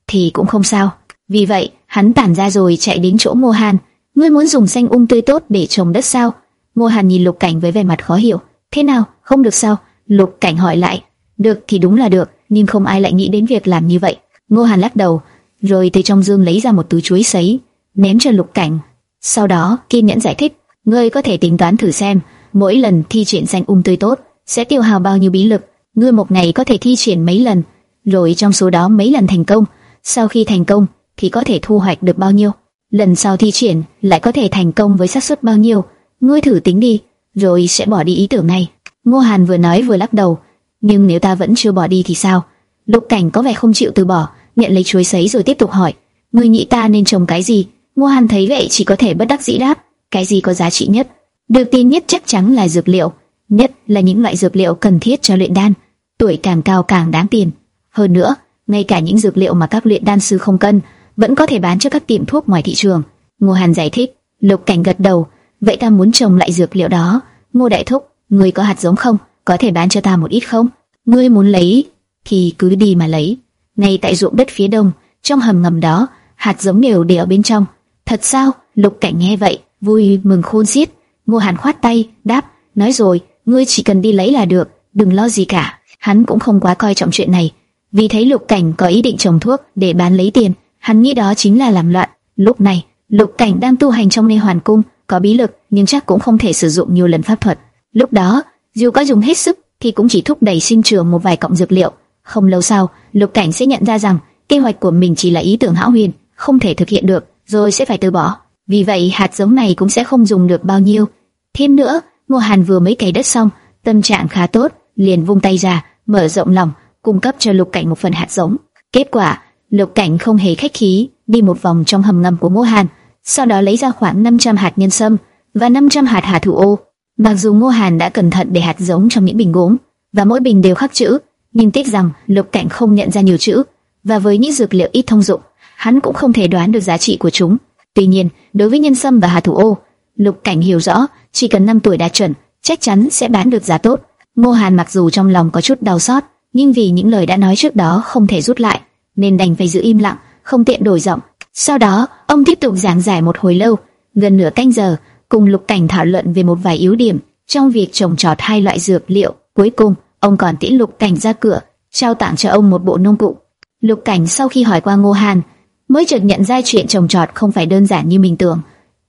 thì cũng không sao. Vì vậy, hắn tản ra rồi chạy đến chỗ Ngô Hàn. Ngươi muốn dùng xanh ung tươi tốt để trồng đất sao? Ngô Hàn nhìn Lục Cảnh với vẻ mặt khó hiểu. Thế nào, không được sao? Lục Cảnh hỏi lại. Được thì đúng là được, nhưng không ai lại nghĩ đến việc làm như vậy. Ngô Hàn lắc đầu, rồi từ trong dương lấy ra một túi chuối sấy, ném cho Lục Cảnh. Sau đó, kiên nhẫn giải thích, ngươi có thể tính toán thử xem, mỗi lần thi triển xanh ung tươi tốt sẽ tiêu hao bao nhiêu bí lực. Ngươi một ngày có thể thi triển mấy lần, rồi trong số đó mấy lần thành công sau khi thành công thì có thể thu hoạch được bao nhiêu, lần sau thi triển lại có thể thành công với xác suất bao nhiêu, ngươi thử tính đi, rồi sẽ bỏ đi ý tưởng này. Ngô Hàn vừa nói vừa lắc đầu, nhưng nếu ta vẫn chưa bỏ đi thì sao? Lục Cảnh có vẻ không chịu từ bỏ, nhận lấy chuối sấy rồi tiếp tục hỏi, ngươi nghĩ ta nên trồng cái gì? Ngô Hàn thấy vậy chỉ có thể bất đắc dĩ đáp, cái gì có giá trị nhất? Được tin nhất chắc chắn là dược liệu, nhất là những loại dược liệu cần thiết cho luyện đan, tuổi càng cao càng đáng tiền. Hơn nữa, ngay cả những dược liệu mà các luyện đan sư không cân vẫn có thể bán cho các tiệm thuốc ngoài thị trường. Ngô Hàn giải thích, Lục Cảnh gật đầu, vậy ta muốn trồng lại dược liệu đó. Ngô Đại Thúc, ngươi có hạt giống không? Có thể bán cho ta một ít không? Ngươi muốn lấy thì cứ đi mà lấy. Ngay tại ruộng đất phía đông, trong hầm ngầm đó, hạt giống đều để ở bên trong. Thật sao? Lục Cảnh nghe vậy, vui mừng khôn xiết. Ngô Hàn khoát tay, đáp, nói rồi, ngươi chỉ cần đi lấy là được, đừng lo gì cả. Hắn cũng không quá coi trọng chuyện này, vì thấy Lục Cảnh có ý định trồng thuốc để bán lấy tiền, hắn nghĩ đó chính là làm loạn. Lúc này, Lục Cảnh đang tu hành trong nơi Hoàn Cung, có bí lực, nhưng chắc cũng không thể sử dụng nhiều lần pháp thuật. Lúc đó, dù có dùng hết sức thì cũng chỉ thúc đẩy sinh trưởng một vài cọng dược liệu. Không lâu sau, Lục Cảnh sẽ nhận ra rằng kế hoạch của mình chỉ là ý tưởng hão huyền, không thể thực hiện được, rồi sẽ phải từ bỏ. Vì vậy, hạt giống này cũng sẽ không dùng được bao nhiêu. Thêm nữa, Ngô Hàn vừa mới cày đất xong, tâm trạng khá tốt, liền vung tay ra, mở rộng lòng, cung cấp cho Lục Cảnh một phần hạt giống. Kết quả, Lục Cảnh không hề khách khí, đi một vòng trong hầm ngầm của Ngô Hàn, sau đó lấy ra khoảng 500 hạt nhân sâm và 500 hạt hà thủ ô. Mặc dù Ngô Hàn đã cẩn thận để hạt giống trong những bình gốm và mỗi bình đều khắc chữ, nhưng tiếc rằng Lục Cảnh không nhận ra nhiều chữ và với những dược liệu ít thông dụng, hắn cũng không thể đoán được giá trị của chúng. Tuy nhiên, đối với nhân sâm và hà thủ ô, Lục Cảnh hiểu rõ, chỉ cần 5 tuổi đạt chuẩn, chắc chắn sẽ bán được giá tốt. Ngô Hàn mặc dù trong lòng có chút đau xót, nhưng vì những lời đã nói trước đó không thể rút lại, nên đành phải giữ im lặng, không tiện đổi giọng. Sau đó, ông tiếp tục giảng giải một hồi lâu, gần nửa canh giờ, cùng Lục Cảnh thảo luận về một vài yếu điểm trong việc trồng trọt hai loại dược liệu. Cuối cùng, ông còn tiễn Lục Cảnh ra cửa, trao tặng cho ông một bộ nông cụ. Lục Cảnh sau khi hỏi qua Ngô Hàn, mới chợt nhận ra chuyện trồng trọt không phải đơn giản như mình tưởng.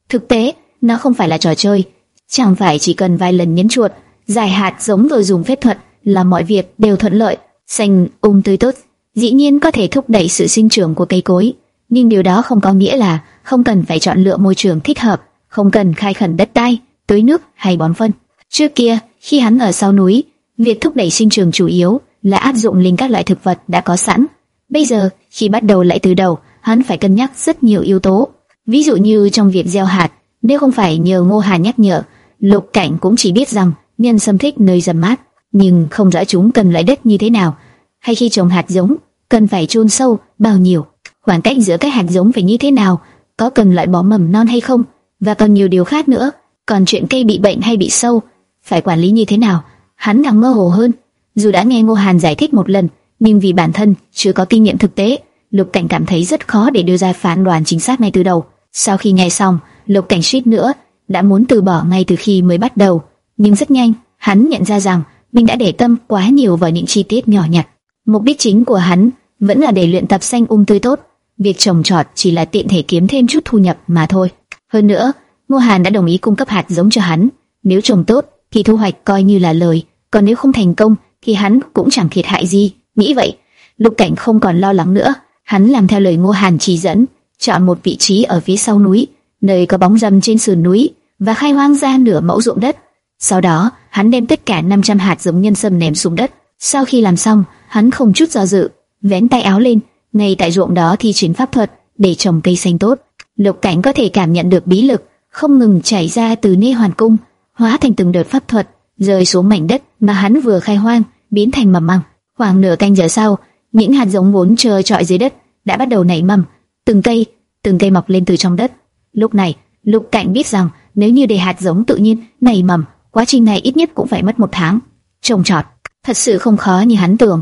Thực tế, nó không phải là trò chơi, chẳng phải chỉ cần vài lần nhấn chuột, giải hạt giống rồi dùng phép thuật là mọi việc đều thuận lợi, xanh um tươi tốt. Dĩ nhiên có thể thúc đẩy sự sinh trưởng của cây cối, nhưng điều đó không có nghĩa là không cần phải chọn lựa môi trường thích hợp, không cần khai khẩn đất đai, tưới nước hay bón phân. Trước kia, khi hắn ở sau núi, việc thúc đẩy sinh trưởng chủ yếu là áp dụng linh các loại thực vật đã có sẵn. Bây giờ, khi bắt đầu lại từ đầu, hắn phải cân nhắc rất nhiều yếu tố. Ví dụ như trong việc gieo hạt, nếu không phải nhờ Ngô Hà nhắc nhở, Lục Cảnh cũng chỉ biết rằng nhân sâm thích nơi rầm mát, nhưng không rõ chúng cần loại đất như thế nào, hay khi trồng hạt giống cần phải chôn sâu bao nhiêu, khoảng cách giữa các hạt giống phải như thế nào, có cần loại bỏ mầm non hay không, và còn nhiều điều khác nữa. Còn chuyện cây bị bệnh hay bị sâu, phải quản lý như thế nào, hắn càng mơ hồ hơn. Dù đã nghe Ngô Hàn giải thích một lần, nhưng vì bản thân chưa có kinh nghiệm thực tế, Lục Cảnh cảm thấy rất khó để đưa ra phán đoán chính xác ngay từ đầu. Sau khi nghe xong, Lục Cảnh suýt nữa đã muốn từ bỏ ngay từ khi mới bắt đầu, nhưng rất nhanh, hắn nhận ra rằng mình đã để tâm quá nhiều vào những chi tiết nhỏ nhặt. Mục đích chính của hắn vẫn là để luyện tập xanh um tươi tốt, việc trồng trọt chỉ là tiện thể kiếm thêm chút thu nhập mà thôi. Hơn nữa, Ngô Hàn đã đồng ý cung cấp hạt giống cho hắn, nếu trồng tốt thì thu hoạch coi như là lời, còn nếu không thành công thì hắn cũng chẳng thiệt hại gì. Nghĩ vậy, Lục Cảnh không còn lo lắng nữa, hắn làm theo lời Ngô Hàn chỉ dẫn, chọn một vị trí ở phía sau núi, nơi có bóng râm trên sườn núi và khai hoang ra nửa mẫu ruộng đất. Sau đó, hắn đem tất cả 500 hạt giống nhân sâm ném xuống đất. Sau khi làm xong, hắn không chút do dự, vén tay áo lên, ngay tại ruộng đó thi triển pháp thuật để trồng cây xanh tốt. Lục Cảnh có thể cảm nhận được bí lực không ngừng chảy ra từ nê hoàn cung, hóa thành từng đợt pháp thuật rơi xuống mảnh đất mà hắn vừa khai hoang, biến thành mầm măng. Khoảng nửa canh giờ sau, những hạt giống vốn chờ trọi dưới đất đã bắt đầu nảy mầm, từng cây, từng cây mọc lên từ trong đất. Lúc này, Lục Cảnh biết rằng nếu như để hạt giống tự nhiên nảy mầm, quá trình này ít nhất cũng phải mất một tháng. Trồng trọt, thật sự không khó như hắn tưởng.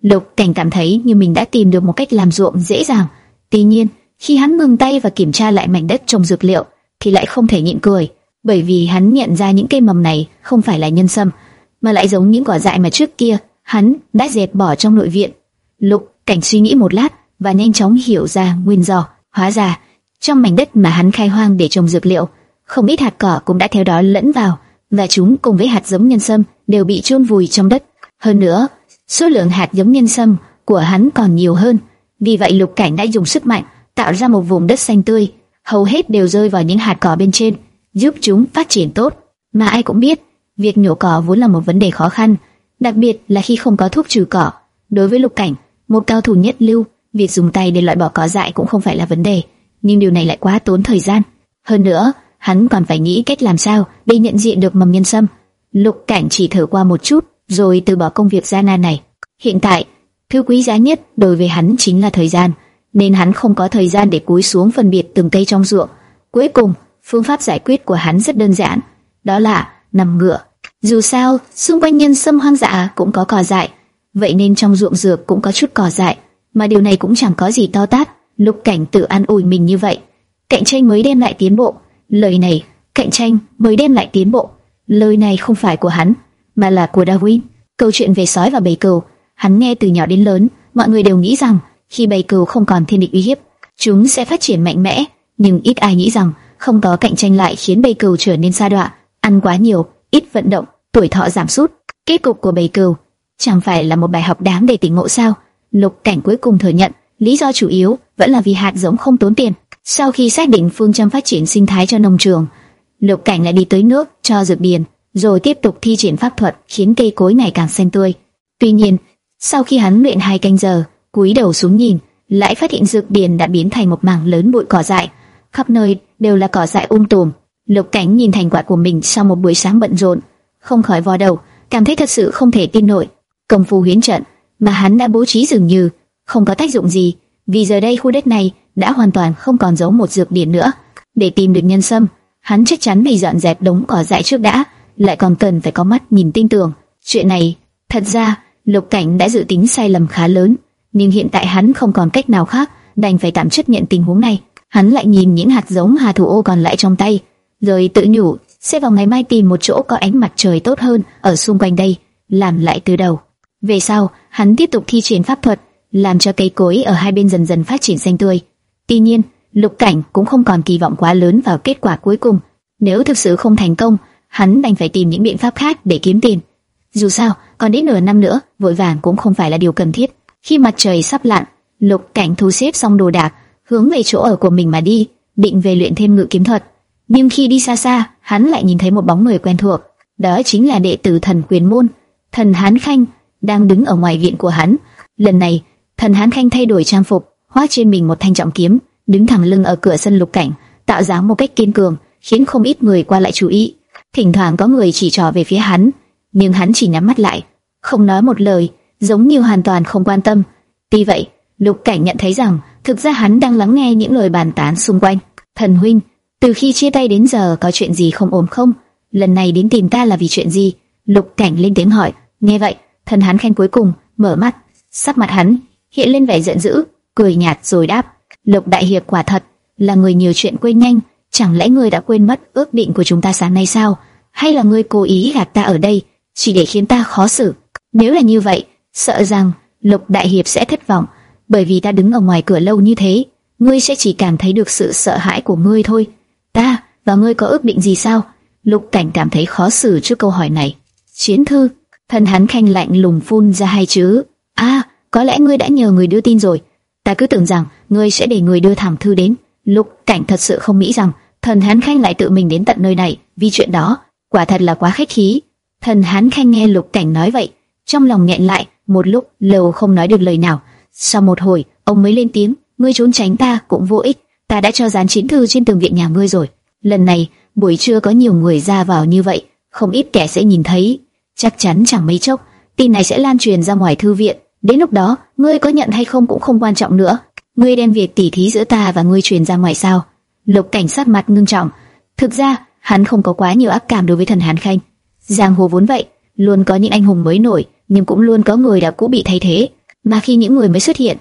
Lục Cảnh cảm thấy như mình đã tìm được một cách làm ruộng dễ dàng. Tuy nhiên, khi hắn ngừng tay và kiểm tra lại mảnh đất trồng dược liệu, thì lại không thể nhịn cười, bởi vì hắn nhận ra những cây mầm này không phải là nhân sâm, mà lại giống những quả dại mà trước kia hắn đã dẹp bỏ trong nội viện. Lục Cảnh suy nghĩ một lát và nhanh chóng hiểu ra nguyên do. Hóa ra, trong mảnh đất mà hắn khai hoang để trồng dược liệu, không ít hạt cỏ cũng đã theo đó lẫn vào, và chúng cùng với hạt giống nhân sâm đều bị chôn vùi trong đất. Hơn nữa, số lượng hạt giống nhân sâm của hắn còn nhiều hơn. Vì vậy Lục Cảnh đã dùng sức mạnh tạo ra một vùng đất xanh tươi, hầu hết đều rơi vào những hạt cỏ bên trên, giúp chúng phát triển tốt. Mà ai cũng biết, việc nhổ cỏ vốn là một vấn đề khó khăn, đặc biệt là khi không có thuốc trừ cỏ. Đối với Lục Cảnh, một cao thủ nhất lưu, việc dùng tay để loại bỏ cỏ dại cũng không phải là vấn đề, nhưng điều này lại quá tốn thời gian. Hơn nữa, hắn còn phải nghĩ cách làm sao để nhận diện được mầm nhân sâm. Lục Cảnh chỉ thử qua một chút, rồi từ bỏ công việc gian nan này. Hiện tại, thứ quý giá nhất đối với hắn chính là thời gian, nên hắn không có thời gian để cúi xuống phân biệt từng cây trong ruộng. Cuối cùng, Phương pháp giải quyết của hắn rất đơn giản, đó là nằm ngựa. Dù sao, xung quanh nhân sâm hoang dã cũng có cỏ dại, vậy nên trong ruộng dược cũng có chút cỏ dại, mà điều này cũng chẳng có gì to tát. Lục Cảnh tự an ủi mình như vậy, cạnh tranh mới đem lại tiến bộ. Lời này, cạnh tranh mới đem lại tiến bộ. Lời này không phải của hắn, mà là của Darwin. Câu chuyện về sói và bầy cừu, hắn nghe từ nhỏ đến lớn, mọi người đều nghĩ rằng khi bầy cừu không còn thiên địch uy hiếp, chúng sẽ phát triển mạnh mẽ, nhưng ít ai nghĩ rằng không có cạnh tranh lại khiến bầy cừu trở nên xa đọa, ăn quá nhiều, ít vận động, tuổi thọ giảm sút. Kết cục của bầy cừu chẳng phải là một bài học đáng để tỉnh ngộ sao? Lục Cảnh cuối cùng thừa nhận, lý do chủ yếu vẫn là vì hạt giống không tốn tiền. Sau khi xác định phương châm phát triển sinh thái cho nông trường, Lục Cảnh lại đi tới nước cho dược biển, rồi tiếp tục thi triển pháp thuật khiến cây cối ngày càng xanh tươi. Tuy nhiên, sau khi hắn luyện hai canh giờ, cúi đầu xuống nhìn, lại phát hiện dược biển đã biến thành một mảng lớn bụi cỏ dại, khắp nơi đều là cỏ dại um tùm. Lục Cảnh nhìn thành quả của mình sau một buổi sáng bận rộn, không khỏi vò đầu, cảm thấy thật sự không thể tin nổi. Công phu huyễn trận mà hắn đã bố trí dường như không có tác dụng gì, vì giờ đây khu đất này đã hoàn toàn không còn giống một dược điển nữa. Để tìm được nhân sâm, hắn chắc chắn phải dọn dẹp đống cỏ dại trước đã, lại còn cần phải có mắt nhìn tinh tường. Chuyện này, thật ra, Lục Cảnh đã dự tính sai lầm khá lớn, nhưng hiện tại hắn không còn cách nào khác, đành phải tạm chấp nhận tình huống này. Hắn lại nhìn những hạt giống hà thủ ô còn lại trong tay, rồi tự nhủ sẽ vào ngày mai tìm một chỗ có ánh mặt trời tốt hơn ở xung quanh đây, làm lại từ đầu. Về sau, hắn tiếp tục thi triển pháp thuật, làm cho cây cối ở hai bên dần dần phát triển xanh tươi. Tuy nhiên, Lục Cảnh cũng không còn kỳ vọng quá lớn vào kết quả cuối cùng. Nếu thực sự không thành công, hắn đành phải tìm những biện pháp khác để kiếm tiền. Dù sao, còn đến nửa năm nữa, vội vàng cũng không phải là điều cần thiết. Khi mặt trời sắp lặn, Lục Cảnh thu xếp xong đồ đạc, hướng về chỗ ở của mình mà đi, định về luyện thêm ngự kiếm thuật. Nhưng khi đi xa xa, hắn lại nhìn thấy một bóng người quen thuộc, đó chính là đệ tử thần quyền môn, thần Hán Khanh, đang đứng ở ngoài viện của hắn. Lần này, thần Hán Khanh thay đổi trang phục, hóa trên mình một thanh trọng kiếm, đứng thẳng lưng ở cửa sân lục cảnh, tạo dáng một cách kiên cường, khiến không ít người qua lại chú ý. Thỉnh thoảng có người chỉ trỏ về phía hắn, nhưng hắn chỉ nhắm mắt lại, không nói một lời, giống như hoàn toàn không quan tâm. Tuy vậy, lục cảnh nhận thấy rằng thực ra hắn đang lắng nghe những lời bàn tán xung quanh. Thần huynh, từ khi chia tay đến giờ có chuyện gì không ổn không? Lần này đến tìm ta là vì chuyện gì? Lục cảnh lên tiếng hỏi. Nghe vậy, thần hắn khen cuối cùng mở mắt, sắc mặt hắn hiện lên vẻ giận dữ, cười nhạt rồi đáp: Lục đại hiệp quả thật là người nhiều chuyện quên nhanh, chẳng lẽ ngươi đã quên mất ước định của chúng ta sáng nay sao? Hay là ngươi cố ý gạt ta ở đây chỉ để khiến ta khó xử? Nếu là như vậy, sợ rằng Lục đại hiệp sẽ thất vọng, bởi vì ta đứng ở ngoài cửa lâu như thế, ngươi sẽ chỉ cảm thấy được sự sợ hãi của ngươi thôi. Ta và ngươi có ước định gì sao? Lục Cảnh cảm thấy khó xử trước câu hỏi này. Chiến thư, thân hắn khanh lạnh lùng phun ra hai chữ. A, có lẽ ngươi đã nhờ người đưa tin rồi. Ta cứ tưởng rằng ngươi sẽ để người đưa thảm thư đến. Lục Cảnh thật sự không nghĩ rằng thần hán khanh lại tự mình đến tận nơi này vì chuyện đó. Quả thật là quá khách khí. Thần hán khanh nghe Lục Cảnh nói vậy, trong lòng nghẹn lại, một lúc lầu không nói được lời nào. Sau một hồi, ông mới lên tiếng, ngươi trốn tránh ta cũng vô ích ta đã cho dán chiến thư trên tường viện nhà ngươi rồi. Lần này, buổi trưa có nhiều người ra vào như vậy, không ít kẻ sẽ nhìn thấy. Chắc chắn chẳng mấy chốc, tin này sẽ lan truyền ra ngoài thư viện. Đến lúc đó, ngươi có nhận hay không cũng không quan trọng nữa. Ngươi đem việc tỉ thí giữa ta và ngươi truyền ra ngoài sao? Lục cảnh sát mặt ngưng trọng. Thực ra, hắn không có quá nhiều ác cảm đối với thần Hán Khanh. Giang hồ vốn vậy, luôn có những anh hùng mới nổi, nhưng cũng luôn có người đã cũ bị thay thế. Mà khi những người mới xuất hiện,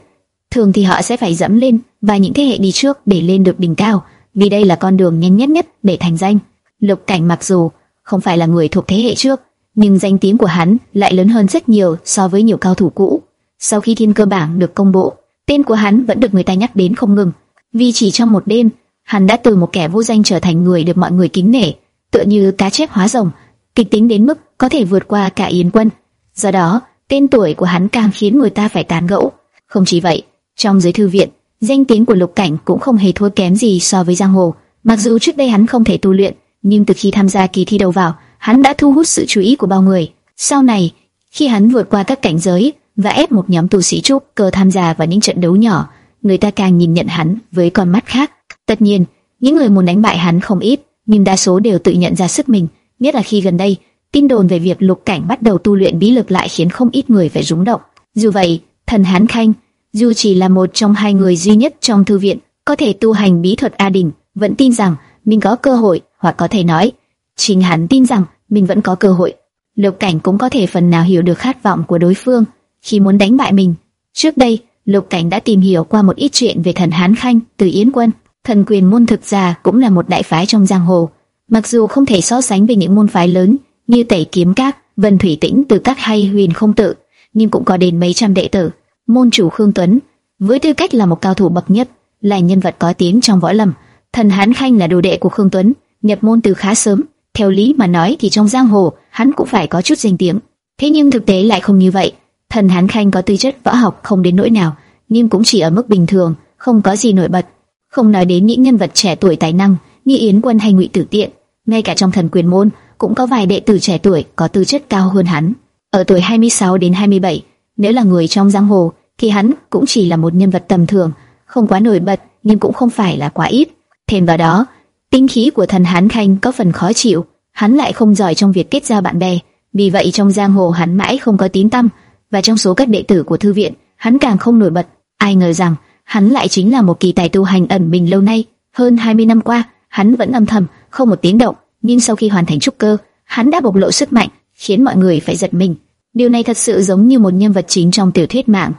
thường thì họ sẽ phải dẫm lên và những thế hệ đi trước để lên được đỉnh cao, vì đây là con đường nhanh nhất nhất để thành danh. Lục Cảnh mặc dù không phải là người thuộc thế hệ trước, nhưng danh tiếng của hắn lại lớn hơn rất nhiều so với nhiều cao thủ cũ. Sau khi thiên cơ bảng được công bố, tên của hắn vẫn được người ta nhắc đến không ngừng, vì chỉ trong một đêm, hắn đã từ một kẻ vô danh trở thành người được mọi người kính nể, tựa như cá chép hóa rồng, kịch tính đến mức có thể vượt qua cả Yến Quân. Do đó, tên tuổi của hắn càng khiến người ta phải tán gẫu. Không chỉ vậy, trong giới thư viện, danh tiếng của Lục Cảnh cũng không hề thua kém gì so với giang hồ. Mặc dù trước đây hắn không thể tu luyện, nhưng từ khi tham gia kỳ thi đầu vào, hắn đã thu hút sự chú ý của bao người. Sau này, khi hắn vượt qua các cảnh giới và ép một nhóm tu sĩ trúc cơ tham gia vào những trận đấu nhỏ, người ta càng nhìn nhận hắn với con mắt khác. Tất nhiên, những người muốn đánh bại hắn không ít, nhưng đa số đều tự nhận ra sức mình. Nhất là khi gần đây, tin đồn về việc Lục Cảnh bắt đầu tu luyện bí lực lại khiến không ít người phải rúng động. Dù vậy, thần Hán Khanh dù chỉ là một trong hai người duy nhất trong thư viện có thể tu hành bí thuật A Đình, vẫn tin rằng mình có cơ hội, hoặc có thể nói, chính hắn tin rằng mình vẫn có cơ hội. Lục Cảnh cũng có thể phần nào hiểu được khát vọng của đối phương khi muốn đánh bại mình. Trước đây, Lục Cảnh đã tìm hiểu qua một ít chuyện về thần Hán Khanh từ Yến Quân. Thần quyền môn thực ra cũng là một đại phái trong giang hồ, mặc dù không thể so sánh với những môn phái lớn như Tẩy Kiếm Các, Vân Thủy Tĩnh từ các hay Huyền Không Tự, nhưng cũng có đến mấy trăm đệ tử. Môn chủ Khương Tuấn, với tư cách là một cao thủ bậc nhất, là nhân vật có tiếng trong võ lâm. Thần Hán Khanh là đồ đệ của Khương Tuấn, nhập môn từ khá sớm. Theo lý mà nói thì trong giang hồ, hắn cũng phải có chút danh tiếng. Thế nhưng thực tế lại không như vậy. Thần Hán Khanh có tư chất võ học không đến nỗi nào, nhưng cũng chỉ ở mức bình thường, không có gì nổi bật. Không nói đến những nhân vật trẻ tuổi tài năng như Yến Quân hay Ngụy Tử Tiện, ngay cả trong thần quyền môn cũng có vài đệ tử trẻ tuổi có tư chất cao hơn hắn. Ở tuổi 26 đến 27, nếu là người trong giang hồ thì hắn cũng chỉ là một nhân vật tầm thường, không quá nổi bật nhưng cũng không phải là quá ít. Thêm vào đó, tinh khí của thần Hán Khanh có phần khó chịu, hắn lại không giỏi trong việc kết giao bạn bè, vì vậy trong giang hồ hắn mãi không có tín tâm, và trong số các đệ tử của thư viện, hắn càng không nổi bật. Ai ngờ rằng hắn lại chính là một kỳ tài tu hành ẩn mình lâu nay, hơn 20 năm qua, hắn vẫn âm thầm, không một tiếng động, nhưng sau khi hoàn thành trúc cơ, hắn đã bộc lộ sức mạnh, khiến mọi người phải giật mình. Điều này thật sự giống như một nhân vật chính trong tiểu thuyết mạng.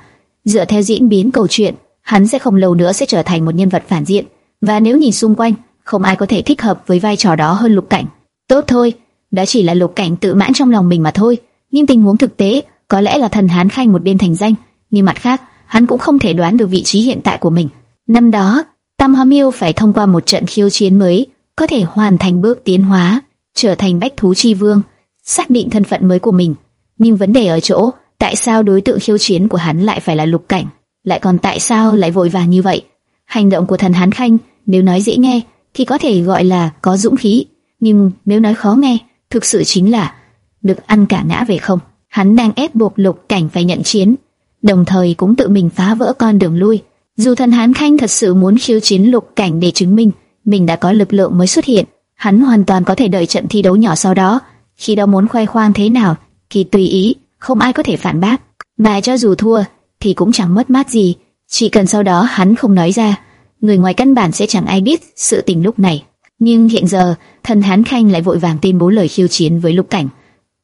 Dựa theo diễn biến câu chuyện, hắn sẽ không lâu nữa sẽ trở thành một nhân vật phản diện, và nếu nhìn xung quanh, không ai có thể thích hợp với vai trò đó hơn Lục Cảnh. Tốt thôi, đó chỉ là Lục Cảnh tự mãn trong lòng mình mà thôi, nhưng tình huống thực tế có lẽ là thần Hán Khanh một bên thành danh, nhưng mặt khác, hắn cũng không thể đoán được vị trí hiện tại của mình. Năm đó, Tam Hoa Miêu phải thông qua một trận khiêu chiến mới, có thể hoàn thành bước tiến hóa, trở thành bách thú chi vương, xác định thân phận mới của mình. Nhưng vấn đề ở chỗ, tại sao đối tượng khiêu chiến của hắn lại phải là Lục Cảnh? Lại còn tại sao lại vội vàng như vậy? Hành động của thần Hán Khanh, nếu nói dễ nghe, thì có thể gọi là có dũng khí, nhưng nếu nói khó nghe, thực sự chính là được ăn cả ngã về không. Hắn đang ép buộc Lục Cảnh phải nhận chiến, đồng thời cũng tự mình phá vỡ con đường lui. Dù thần Hán Khanh thật sự muốn khiêu chiến Lục Cảnh để chứng minh mình đã có lực lượng mới xuất hiện, hắn hoàn toàn có thể đợi trận thi đấu nhỏ sau đó, khi đó muốn khoe khoang thế nào thì tùy ý, không ai có thể phản bác. Mà cho dù thua thì cũng chẳng mất mát gì, chỉ cần sau đó hắn không nói ra, người ngoài căn bản sẽ chẳng ai biết sự tình lúc này. Nhưng hiện giờ, thần Hán Khanh lại vội vàng tuyên bố lời khiêu chiến với Lục Cảnh,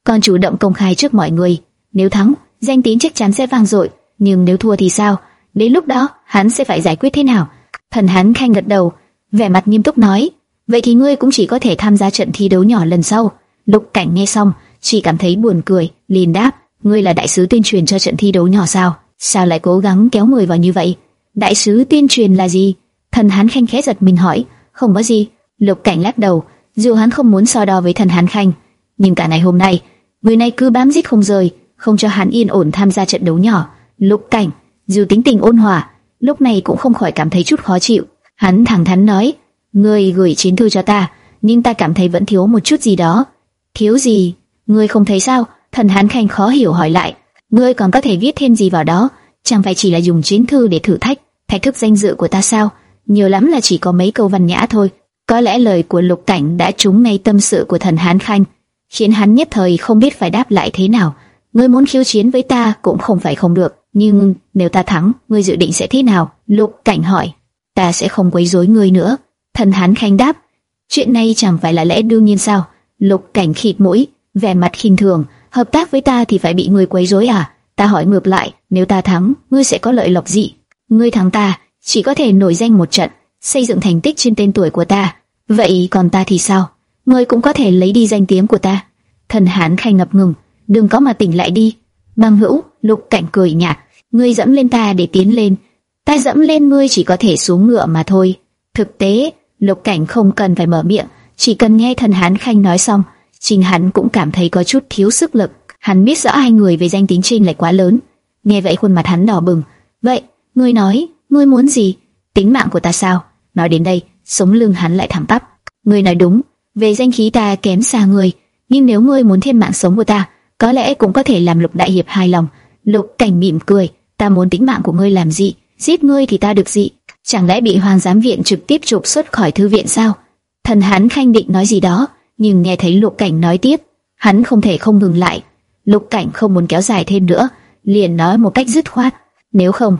còn chủ động công khai trước mọi người. Nếu thắng, danh tín chắc chắn sẽ vang dội, nhưng nếu thua thì sao? Đến lúc đó, hắn sẽ phải giải quyết thế nào? Thần hắn Khanh gật đầu, vẻ mặt nghiêm túc nói: vậy thì ngươi cũng chỉ có thể tham gia trận thi đấu nhỏ lần sau. Lục Cảnh nghe xong, chỉ cảm thấy buồn cười, liền đáp: ngươi là đại sứ tuyên truyền cho trận thi đấu nhỏ sao? Sao lại cố gắng kéo người vào như vậy? Đại sứ tuyên truyền là gì? Thần hắn Khanh khẽ giật mình hỏi: không có gì. Lục Cảnh lắc đầu, dù hắn không muốn so đo với thần hắn Khanh, nhưng cả ngày hôm nay, người này cứ bám giết không rời, không cho hắn yên ổn tham gia trận đấu nhỏ. Lục Cảnh, dù tính tình ôn hòa, lúc này cũng không khỏi cảm thấy chút khó chịu. Hắn thẳng thắn nói: ngươi gửi chiến thư cho ta, nhưng ta cảm thấy vẫn thiếu một chút gì đó. Thiếu gì? Ngươi không thấy sao? Thần Hán Khanh khó hiểu hỏi lại. Ngươi còn có thể viết thêm gì vào đó? Chẳng phải chỉ là dùng chiến thư để thử thách, thách thức danh dự của ta sao? Nhiều lắm là chỉ có mấy câu văn nhã thôi. Có lẽ lời của Lục Cảnh đã trúng ngay tâm sự của thần Hán Khanh, khiến hắn nhất thời không biết phải đáp lại thế nào. Ngươi muốn khiêu chiến với ta cũng không phải không được, nhưng nếu ta thắng, ngươi dự định sẽ thế nào? Lục Cảnh hỏi. Ta sẽ không quấy rối ngươi nữa. Thần Hán Khanh đáp. Chuyện này chẳng phải là lẽ đương nhiên sao? Lục Cảnh khịt mũi, vẻ mặt khinh thường. Hợp tác với ta thì phải bị ngươi quấy rối à? Ta hỏi ngược lại, nếu ta thắng, ngươi sẽ có lợi lộc gì? Ngươi thắng ta, chỉ có thể nổi danh một trận, xây dựng thành tích trên tên tuổi của ta. Vậy còn ta thì sao? Ngươi cũng có thể lấy đi danh tiếng của ta. Thần Hán Khanh ngập ngừng, đừng có mà tỉnh lại đi. Băng hữu, lục cảnh cười nhạt, ngươi dẫm lên ta để tiến lên, ta dẫm lên ngươi chỉ có thể xuống ngựa mà thôi. Thực tế, lục cảnh không cần phải mở miệng, chỉ cần nghe thần Hán Khanh nói xong, trình hắn cũng cảm thấy có chút thiếu sức lực. Hắn biết rõ hai người về danh tính trinh lại quá lớn. Nghe vậy khuôn mặt hắn đỏ bừng. Vậy, ngươi nói, ngươi muốn gì? Tính mạng của ta sao? Nói đến đây, sống lưng hắn lại thẳng tắp. Ngươi nói đúng, về danh khí ta kém xa ngươi, nhưng nếu ngươi muốn thêm mạng sống của ta, có lẽ cũng có thể làm Lục đại hiệp hài lòng. Lục Cảnh mỉm cười, ta muốn tính mạng của ngươi làm gì? Giết ngươi thì ta được gì? Chẳng lẽ bị Hoàng giám viện trực tiếp trục xuất khỏi thư viện sao? Thần hắn khanh định nói gì đó, nhưng nghe thấy Lục Cảnh nói tiếp, hắn không thể không ngừng lại. Lục Cảnh không muốn kéo dài thêm nữa, liền nói một cách dứt khoát, nếu không,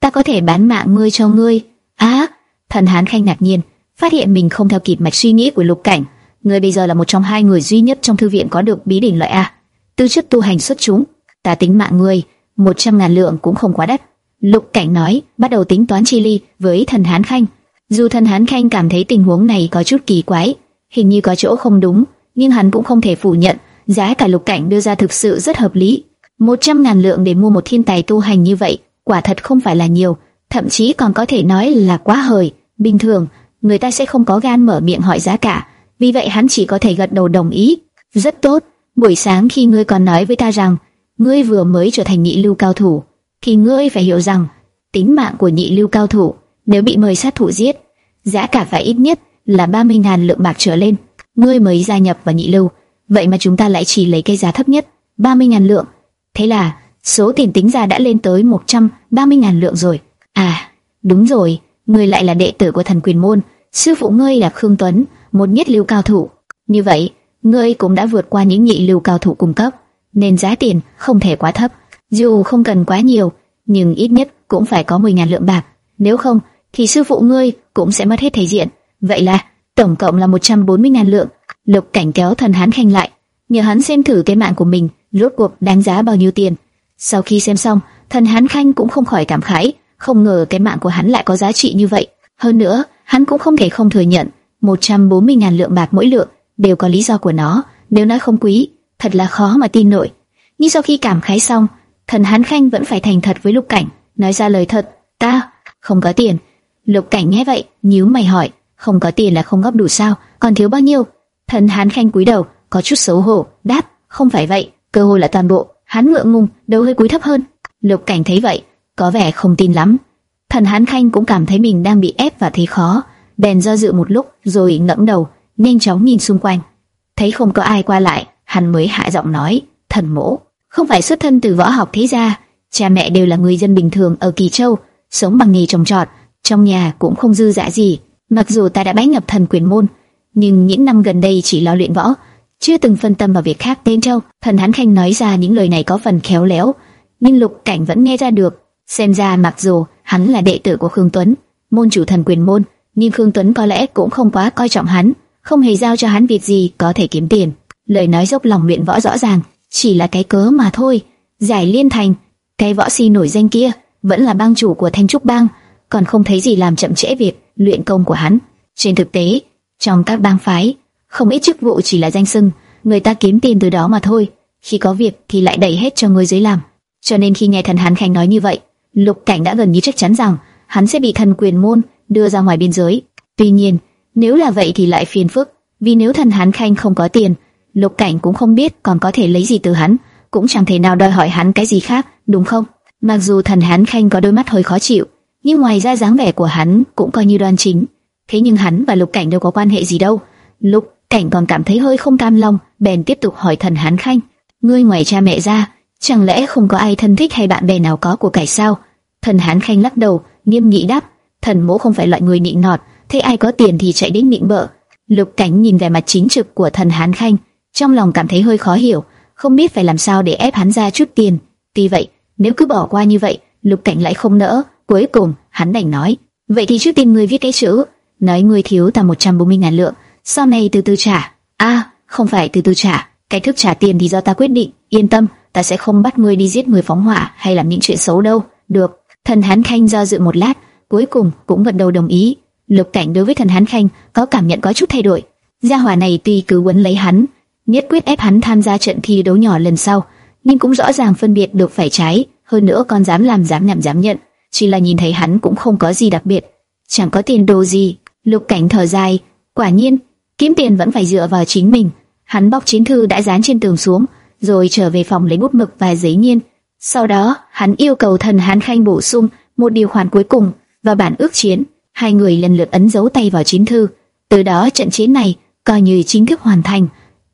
ta có thể bán mạng ngươi cho ngươi. Á, thần hán khanh ngạc nhiên, phát hiện mình không theo kịp mạch suy nghĩ của Lục Cảnh. Người bây giờ là một trong hai người duy nhất trong thư viện có được bí đỉnh loại A, tư chất tu hành xuất chúng. Ta tính mạng người, một trăm ngàn lượng cũng không quá đắt. Lục Cảnh nói, bắt đầu tính toán chi ly với thần Hán Khanh. Dù thần Hán Khanh cảm thấy tình huống này có chút kỳ quái, hình như có chỗ không đúng, nhưng hắn cũng không thể phủ nhận, giá cả Lục Cảnh đưa ra thực sự rất hợp lý. Một trăm ngàn lượng để mua một thiên tài tu hành như vậy, quả thật không phải là nhiều, thậm chí còn có thể nói là quá hời. Bình thường, người ta sẽ không có gan mở miệng hỏi giá cả, vì vậy hắn chỉ có thể gật đầu đồng ý. Rất tốt, buổi sáng khi ngươi còn nói với ta rằng ngươi vừa mới trở thành nhị lưu cao thủ, thì ngươi phải hiểu rằng tính mạng của nhị lưu cao thủ nếu bị mời sát thủ giết, giá cả phải ít nhất là 30.000 lượng bạc trở lên. Ngươi mới gia nhập vào nhị lưu, vậy mà chúng ta lại chỉ lấy cái giá thấp nhất, 30.000 lượng. Thế là số tiền tính ra đã lên tới 130.000 lượng rồi. À, đúng rồi, ngươi lại là đệ tử của thần quyền môn, sư phụ ngươi là Khương Tuấn, một nhất lưu cao thủ. Như vậy, ngươi cũng đã vượt qua những nhị lưu cao thủ cung cấp, nên giá tiền không thể quá thấp. Dù không cần quá nhiều, nhưng ít nhất cũng phải có 10.000 lượng bạc, nếu không thì sư phụ ngươi cũng sẽ mất hết thể diện. Vậy là tổng cộng là 140.000 lượng. Lục Cảnh kéo thần Hán Khanh lại, nhờ hắn xem thử cái mạng của mình rốt cuộc đáng giá bao nhiêu tiền. Sau khi xem xong, thần Hán Khanh cũng không khỏi cảm khái, không ngờ cái mạng của hắn lại có giá trị như vậy. Hơn nữa, hắn cũng không thể không thừa nhận, 140.000 lượng bạc mỗi lượng đều có lý do của nó. Nếu nói không quý, thật là khó mà tin nổi. Nhưng sau khi cảm khái xong, thần Hán Khanh vẫn phải thành thật với Lục Cảnh, nói ra lời thật, ta không có tiền. Lục Cảnh nghe vậy, nhíu mày hỏi, không có tiền là không góp đủ sao, còn thiếu bao nhiêu? Thần Hán Khanh cúi đầu, có chút xấu hổ, đáp, không phải vậy, cơ hội là toàn bộ. Hắn ngượng ngùng, đầu hơi cúi thấp hơn. Lục Cảnh thấy vậy, có vẻ không tin lắm. Thần Hán Khanh cũng cảm thấy mình đang bị ép và thấy khó, bèn do dự một lúc, rồi ngẩng đầu, nhanh chóng nhìn xung quanh. Thấy không có ai qua lại, hắn mới hạ giọng nói, thần mỗ, không phải xuất thân từ võ học thế gia, cha mẹ đều là người dân bình thường ở Kỳ Châu, sống bằng nghề trồng trọt, trong nhà cũng không dư dả gì. Mặc dù ta đã bái nhập thần quyền môn, nhưng những năm gần đây chỉ lo luyện võ, chưa từng phân tâm vào việc khác. Tên Châu, thần hán khanh nói ra những lời này có phần khéo léo, nhưng Lục Cảnh vẫn nghe ra được. Xem ra mặc dù hắn là đệ tử của Khương Tuấn, môn chủ thần quyền môn, nhưng Khương Tuấn có lẽ cũng không quá coi trọng hắn, không hề giao cho hắn việc gì có thể kiếm tiền. Lời nói dốc lòng luyện võ rõ ràng, chỉ là cái cớ mà thôi. Giải Liên Thành, cái võ si nổi danh kia, vẫn là bang chủ của Thanh Trúc Bang, còn không thấy gì làm chậm trễ việc luyện công của hắn. Trên thực tế, trong các bang phái, không ít chức vụ chỉ là danh xưng, người ta kiếm tiền từ đó mà thôi. Khi có việc thì lại đẩy hết cho người dưới làm. Cho nên khi nghe thần Hán Khanh nói như vậy, Lục Cảnh đã gần như chắc chắn rằng hắn sẽ bị thần quyền môn đưa ra ngoài biên giới. Tuy nhiên, nếu là vậy thì lại phiền phức, vì nếu thần Hán Khanh không có tiền, Lục Cảnh cũng không biết còn có thể lấy gì từ hắn, cũng chẳng thể nào đòi hỏi hắn cái gì khác, đúng không? Mặc dù thần Hán Khanh có đôi mắt hơi khó chịu, nhưng ngoài ra dáng vẻ của hắn cũng coi như đoan chính. Thế nhưng hắn và Lục Cảnh đâu có quan hệ gì đâu. Lục Cảnh còn cảm thấy hơi không cam lòng, bèn tiếp tục hỏi thần Hán Khanh: "Ngươi ngoài cha mẹ ra, chẳng lẽ không có ai thân thích hay bạn bè nào có của cải sao?" Thần Hán Khanh lắc đầu, nghiêm nghị đáp: "Thần mỗ không phải loại người nịnh nọt, thế ai có tiền thì chạy đến nịnh bợ." Lục Cảnh nhìn vẻ mặt chính trực của thần Hán Khanh, trong lòng cảm thấy hơi khó hiểu, không biết phải làm sao để ép hắn ra chút tiền. Tuy vậy, nếu cứ bỏ qua như vậy, Lục Cảnh lại không nỡ. Cuối cùng, hắn đành nói, vậy thì trước tiên ngươi viết cái chữ, nói ngươi thiếu ta 140 ngàn lượng, sau này từ từ trả. A, không phải từ từ trả, cái thức trả tiền thì do ta quyết định, yên tâm, ta sẽ không bắt ngươi đi giết người phóng hỏa hay làm những chuyện xấu đâu. Được. Thần Hán Khanh do dự một lát, cuối cùng cũng gật đầu đồng ý. Lục Cảnh đối với thần Hán Khanh có cảm nhận có chút thay đổi. Gia hỏa này tuy cứ quấn lấy hắn, nhất quyết ép hắn tham gia trận thi đấu nhỏ lần sau, nhưng cũng rõ ràng phân biệt được phải trái, hơn nữa còn dám làm dám nhảm dám nhận, chỉ là nhìn thấy hắn cũng không có gì đặc biệt, chẳng có tiền đồ gì. Lục Cảnh thở dài, quả nhiên, kiếm tiền vẫn phải dựa vào chính mình. Hắn bóc chiến thư đã dán trên tường xuống, rồi trở về phòng lấy bút mực và giấy nhiên. Sau đó, hắn yêu cầu thần Hán Khanh bổ sung một điều khoản cuối cùng vào bản ước chiến. Hai người lần lượt ấn dấu tay vào chiến thư. Từ đó trận chiến này coi như chính thức hoàn thành.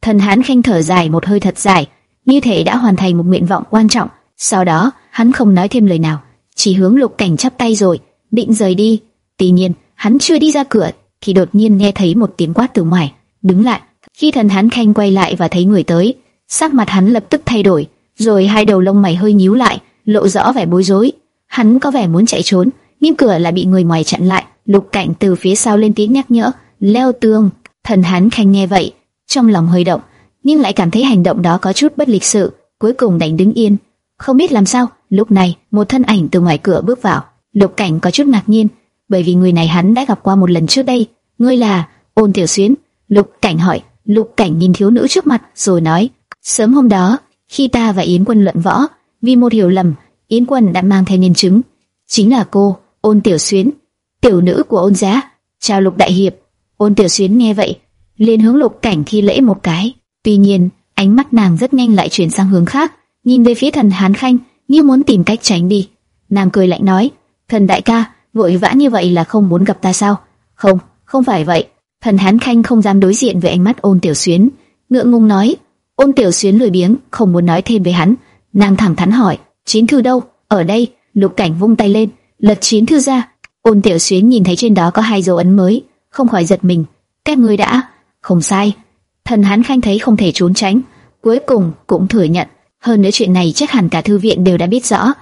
Thần Hán Khanh thở dài một hơi thật dài, như thể đã hoàn thành một nguyện vọng quan trọng. Sau đó, hắn không nói thêm lời nào, chỉ hướng Lục Cảnh chắp tay rồi định rời đi. Tuy nhiên, hắn chưa đi ra cửa thì đột nhiên nghe thấy một tiếng quát từ ngoài, đứng lại. Khi thần hán khanh quay lại và thấy người tới, sắc mặt hắn lập tức thay đổi, rồi hai đầu lông mày hơi nhíu lại, lộ rõ vẻ bối rối. Hắn có vẻ muốn chạy trốn, nhưng cửa lại bị người ngoài chặn lại. Lục Cảnh từ phía sau lên tiếng nhắc nhở, leo tường. Thần hắn Khanh nghe vậy, trong lòng hơi động, nhưng lại cảm thấy hành động đó có chút bất lịch sự, cuối cùng đành đứng yên. Không biết làm sao, lúc này một thân ảnh từ ngoài cửa bước vào. Lục Cảnh có chút ngạc nhiên, bởi vì người này hắn đã gặp qua một lần trước đây. Ngươi là Ôn Tiểu Xuyến? Lục Cảnh hỏi. Lục Cảnh nhìn thiếu nữ trước mặt, rồi nói: sớm hôm đó, khi ta và Yến Quân luận võ, vì một hiểu lầm, Yến Quân đã mang theo nhân chứng, chính là cô, Ôn Tiểu Xuyến, tiểu nữ của Ôn gia. Chào Lục đại hiệp. Ôn Tiểu Xuyến nghe vậy, liền hướng Lục Cảnh thi lễ một cái. Tuy nhiên, ánh mắt nàng rất nhanh lại chuyển sang hướng khác, nhìn về phía thần Hán Khanh, như muốn tìm cách tránh đi. Nàng cười lạnh nói: "Thần đại ca, vội vã như vậy là không muốn gặp ta sao?" "Không, không phải vậy." Thần Hán Khanh không dám đối diện với ánh mắt Ôn Tiểu Xuyến, ngượng ngùng nói: "Ôn Tiểu Xuyến lười biếng, không muốn nói thêm với hắn." Nàng thẳng thắn hỏi: "Chiến thư đâu?" "Ở đây." Lục Cảnh vung tay lên, lật chiến thư ra. Ôn Tiểu Xuyến nhìn thấy trên đó có hai dấu ấn mới, không khỏi giật mình. "Các ngươi đã?" "Không sai." Thần hắn Khanh thấy không thể trốn tránh, cuối cùng cũng thừa nhận. Hơn nữa chuyện này chắc hẳn cả thư viện đều đã biết rõ.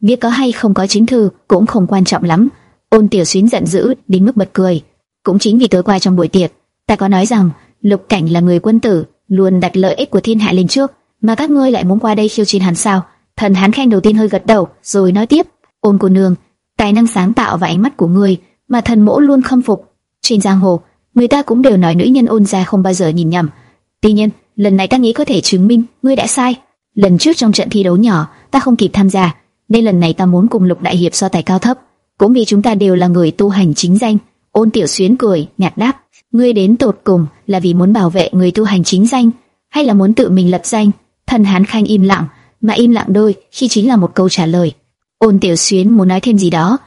Biết có hay không có chính thư cũng không quan trọng lắm. Ôn Tiểu Xuyến giận dữ đến mức bật cười. Cũng chính vì tối qua trong buổi tiệc, ta có nói rằng Lục Cảnh là người quân tử, luôn đặt lợi ích của thiên hạ lên trước, mà các ngươi lại muốn qua đây khiêu chiến hắn sao? Thần Hán Khanh đầu tiên hơi gật đầu, rồi nói tiếp: Ôn cô nương, tài năng sáng tạo và ánh mắt của ngươi, mà thần mỗ luôn khâm phục. Trên giang hồ, người ta cũng đều nói nữ nhân ôn gia không bao giờ nhìn nhầm. Tuy nhiên, lần này ta nghĩ có thể chứng minh ngươi đã sai. Lần trước trong trận thi đấu nhỏ, ta không kịp tham gia, nên lần này ta muốn cùng Lục đại hiệp so tài cao thấp, cũng vì chúng ta đều là người tu hành chính danh. Ôn Tiểu Xuyến cười, nhạt đáp: "Ngươi đến tột cùng là vì muốn bảo vệ người tu hành chính danh, hay là muốn tự mình lập danh?" Thần Hán Khanh im lặng, mà im lặng đôi khi chính là một câu trả lời. Ôn Tiểu Xuyến muốn nói thêm gì đó,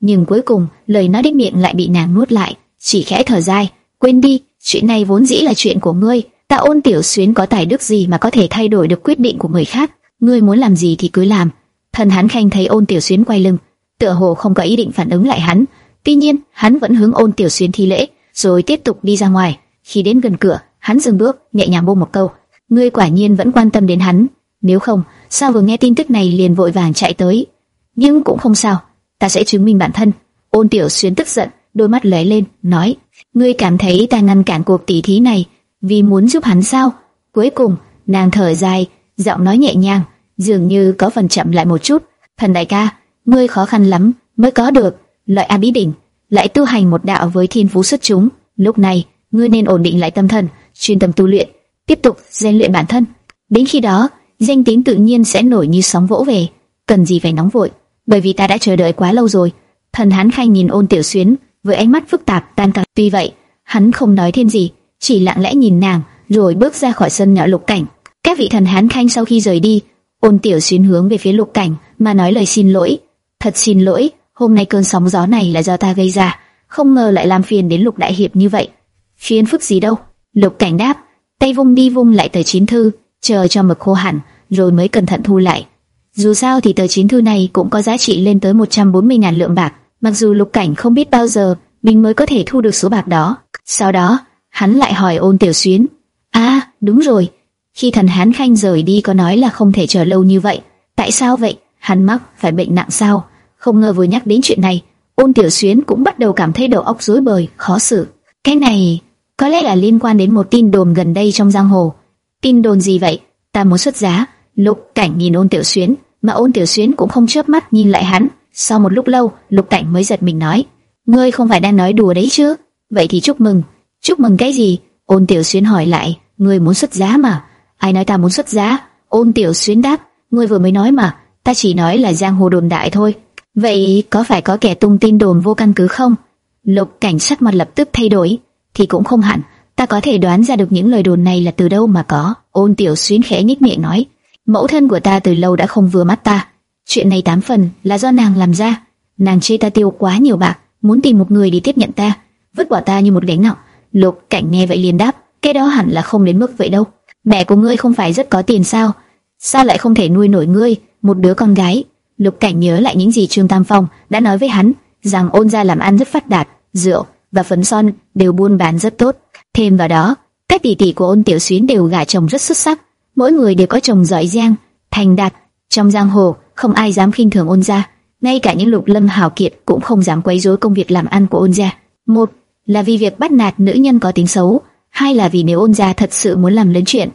nhưng cuối cùng lời nói đến miệng lại bị nàng nuốt lại, chỉ khẽ thở dài, "Quên đi, chuyện này vốn dĩ là chuyện của ngươi." Ta ôn tiểu xuyến có tài đức gì mà có thể thay đổi được quyết định của người khác? Ngươi muốn làm gì thì cứ làm. Thần Hán khanh thấy ôn tiểu xuyến quay lưng, tựa hồ không có ý định phản ứng lại hắn. Tuy nhiên, hắn vẫn hướng ôn tiểu xuyến thi lễ, rồi tiếp tục đi ra ngoài. Khi đến gần cửa, hắn dừng bước, nhẹ nhàng buông một câu: ngươi quả nhiên vẫn quan tâm đến hắn. Nếu không, sao vừa nghe tin tức này liền vội vàng chạy tới? Nhưng cũng không sao, ta sẽ chứng minh bản thân. Ôn tiểu xuyên tức giận, đôi mắt lóe lên, nói: ngươi cảm thấy ta ngăn cản cuộc tỷ thí này vì muốn giúp hắn sao? Cuối cùng, nàng thở dài, giọng nói nhẹ nhàng, dường như có phần chậm lại một chút. Thần đại ca, ngươi khó khăn lắm mới có được loại A bí đỉnh, lại tu hành một đạo với thiên phú xuất chúng. Lúc này, ngươi nên ổn định lại tâm thần, chuyên tâm tu luyện, tiếp tục rèn luyện bản thân. Đến khi đó, danh tiếng tự nhiên sẽ nổi như sóng vỗ về. Cần gì phải nóng vội, bởi vì ta đã chờ đợi quá lâu rồi. Thần Hán Khanh nhìn Ôn Tiểu Xuyến với ánh mắt phức tạp tan cả. Tuy vậy, hắn không nói thêm gì chỉ lặng lẽ nhìn nàng, rồi bước ra khỏi sân nhỏ lục cảnh. Các vị thần hán khanh sau khi rời đi, ôn tiểu xuyên hướng về phía lục cảnh mà nói lời xin lỗi. Thật xin lỗi, hôm nay cơn sóng gió này là do ta gây ra, không ngờ lại làm phiền đến lục đại hiệp như vậy. Phiền phức gì đâu? Lục cảnh đáp, tay vung đi vung lại tờ chín thư, chờ cho mực khô hẳn, rồi mới cẩn thận thu lại. Dù sao thì tờ chín thư này cũng có giá trị lên tới 140.000 lượng bạc, mặc dù lục cảnh không biết bao giờ mình mới có thể thu được số bạc đó. Sau đó, Hắn lại hỏi ôn tiểu xuyến. À, đúng rồi. Khi thần Hán Khanh rời đi có nói là không thể chờ lâu như vậy. Tại sao vậy? Hắn mắc phải bệnh nặng sao? Không ngờ vừa nhắc đến chuyện này, ôn tiểu xuyến cũng bắt đầu cảm thấy đầu óc rối bời, khó xử. Cái này có lẽ là liên quan đến một tin đồn gần đây trong giang hồ. Tin đồn gì vậy? Ta muốn xuất giá. Lục Cảnh nhìn ôn tiểu xuyến, mà ôn tiểu xuyến cũng không chớp mắt nhìn lại hắn. Sau một lúc lâu, Lục Cảnh mới giật mình nói: ngươi không phải đang nói đùa đấy chứ? Vậy thì chúc mừng, Chúc mừng cái gì? Ôn Tiểu Xuyến hỏi lại, ngươi muốn xuất giá mà? Ai nói ta muốn xuất giá? Ôn Tiểu Xuyến đáp, ngươi vừa mới nói mà, ta chỉ nói là giang hồ đồn đại thôi. Vậy có phải có kẻ tung tin đồn vô căn cứ không? Lục cảnh sắc mặt lập tức thay đổi, thì cũng không hẳn, ta có thể đoán ra được những lời đồn này là từ đâu mà có. Ôn Tiểu Xuyến khẽ nhếch miệng nói, mẫu thân của ta từ lâu đã không vừa mắt ta, chuyện này tám phần là do nàng làm ra. Nàng chê ta tiêu quá nhiều bạc, muốn tìm một người đi tiếp nhận ta, vứt bỏ ta như một gánh nặng. Lục Cảnh nghe vậy liền đáp, cái đó hẳn là không đến mức vậy đâu. Mẹ của ngươi không phải rất có tiền sao? Sao lại không thể nuôi nổi ngươi, một đứa con gái? Lục Cảnh nhớ lại những gì Trương Tam Phong đã nói với hắn, rằng ôn gia làm ăn rất phát đạt, rượu và phấn son đều buôn bán rất tốt. Thêm vào đó, các tỷ tỷ của ôn tiểu xuyến đều gả chồng rất xuất sắc, mỗi người đều có chồng giỏi giang, thành đạt. Trong giang hồ, không ai dám khinh thường ôn gia. ngay cả những lục lâm hào kiệt cũng không dám quấy rối công việc làm ăn của ôn gia. Một là vì việc bắt nạt nữ nhân có tính xấu, hai là vì nếu ôn gia thật sự muốn làm lớn chuyện,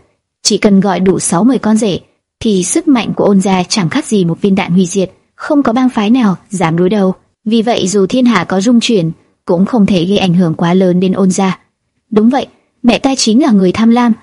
chỉ cần gọi đủ 60 con rể, thì sức mạnh của ôn gia chẳng khác gì một viên đạn hủy diệt, không có bang phái nào dám đối đầu. Vì vậy dù thiên hạ có rung chuyển, cũng không thể gây ảnh hưởng quá lớn đến ôn gia. Đúng vậy, mẹ ta chính là người tham lam,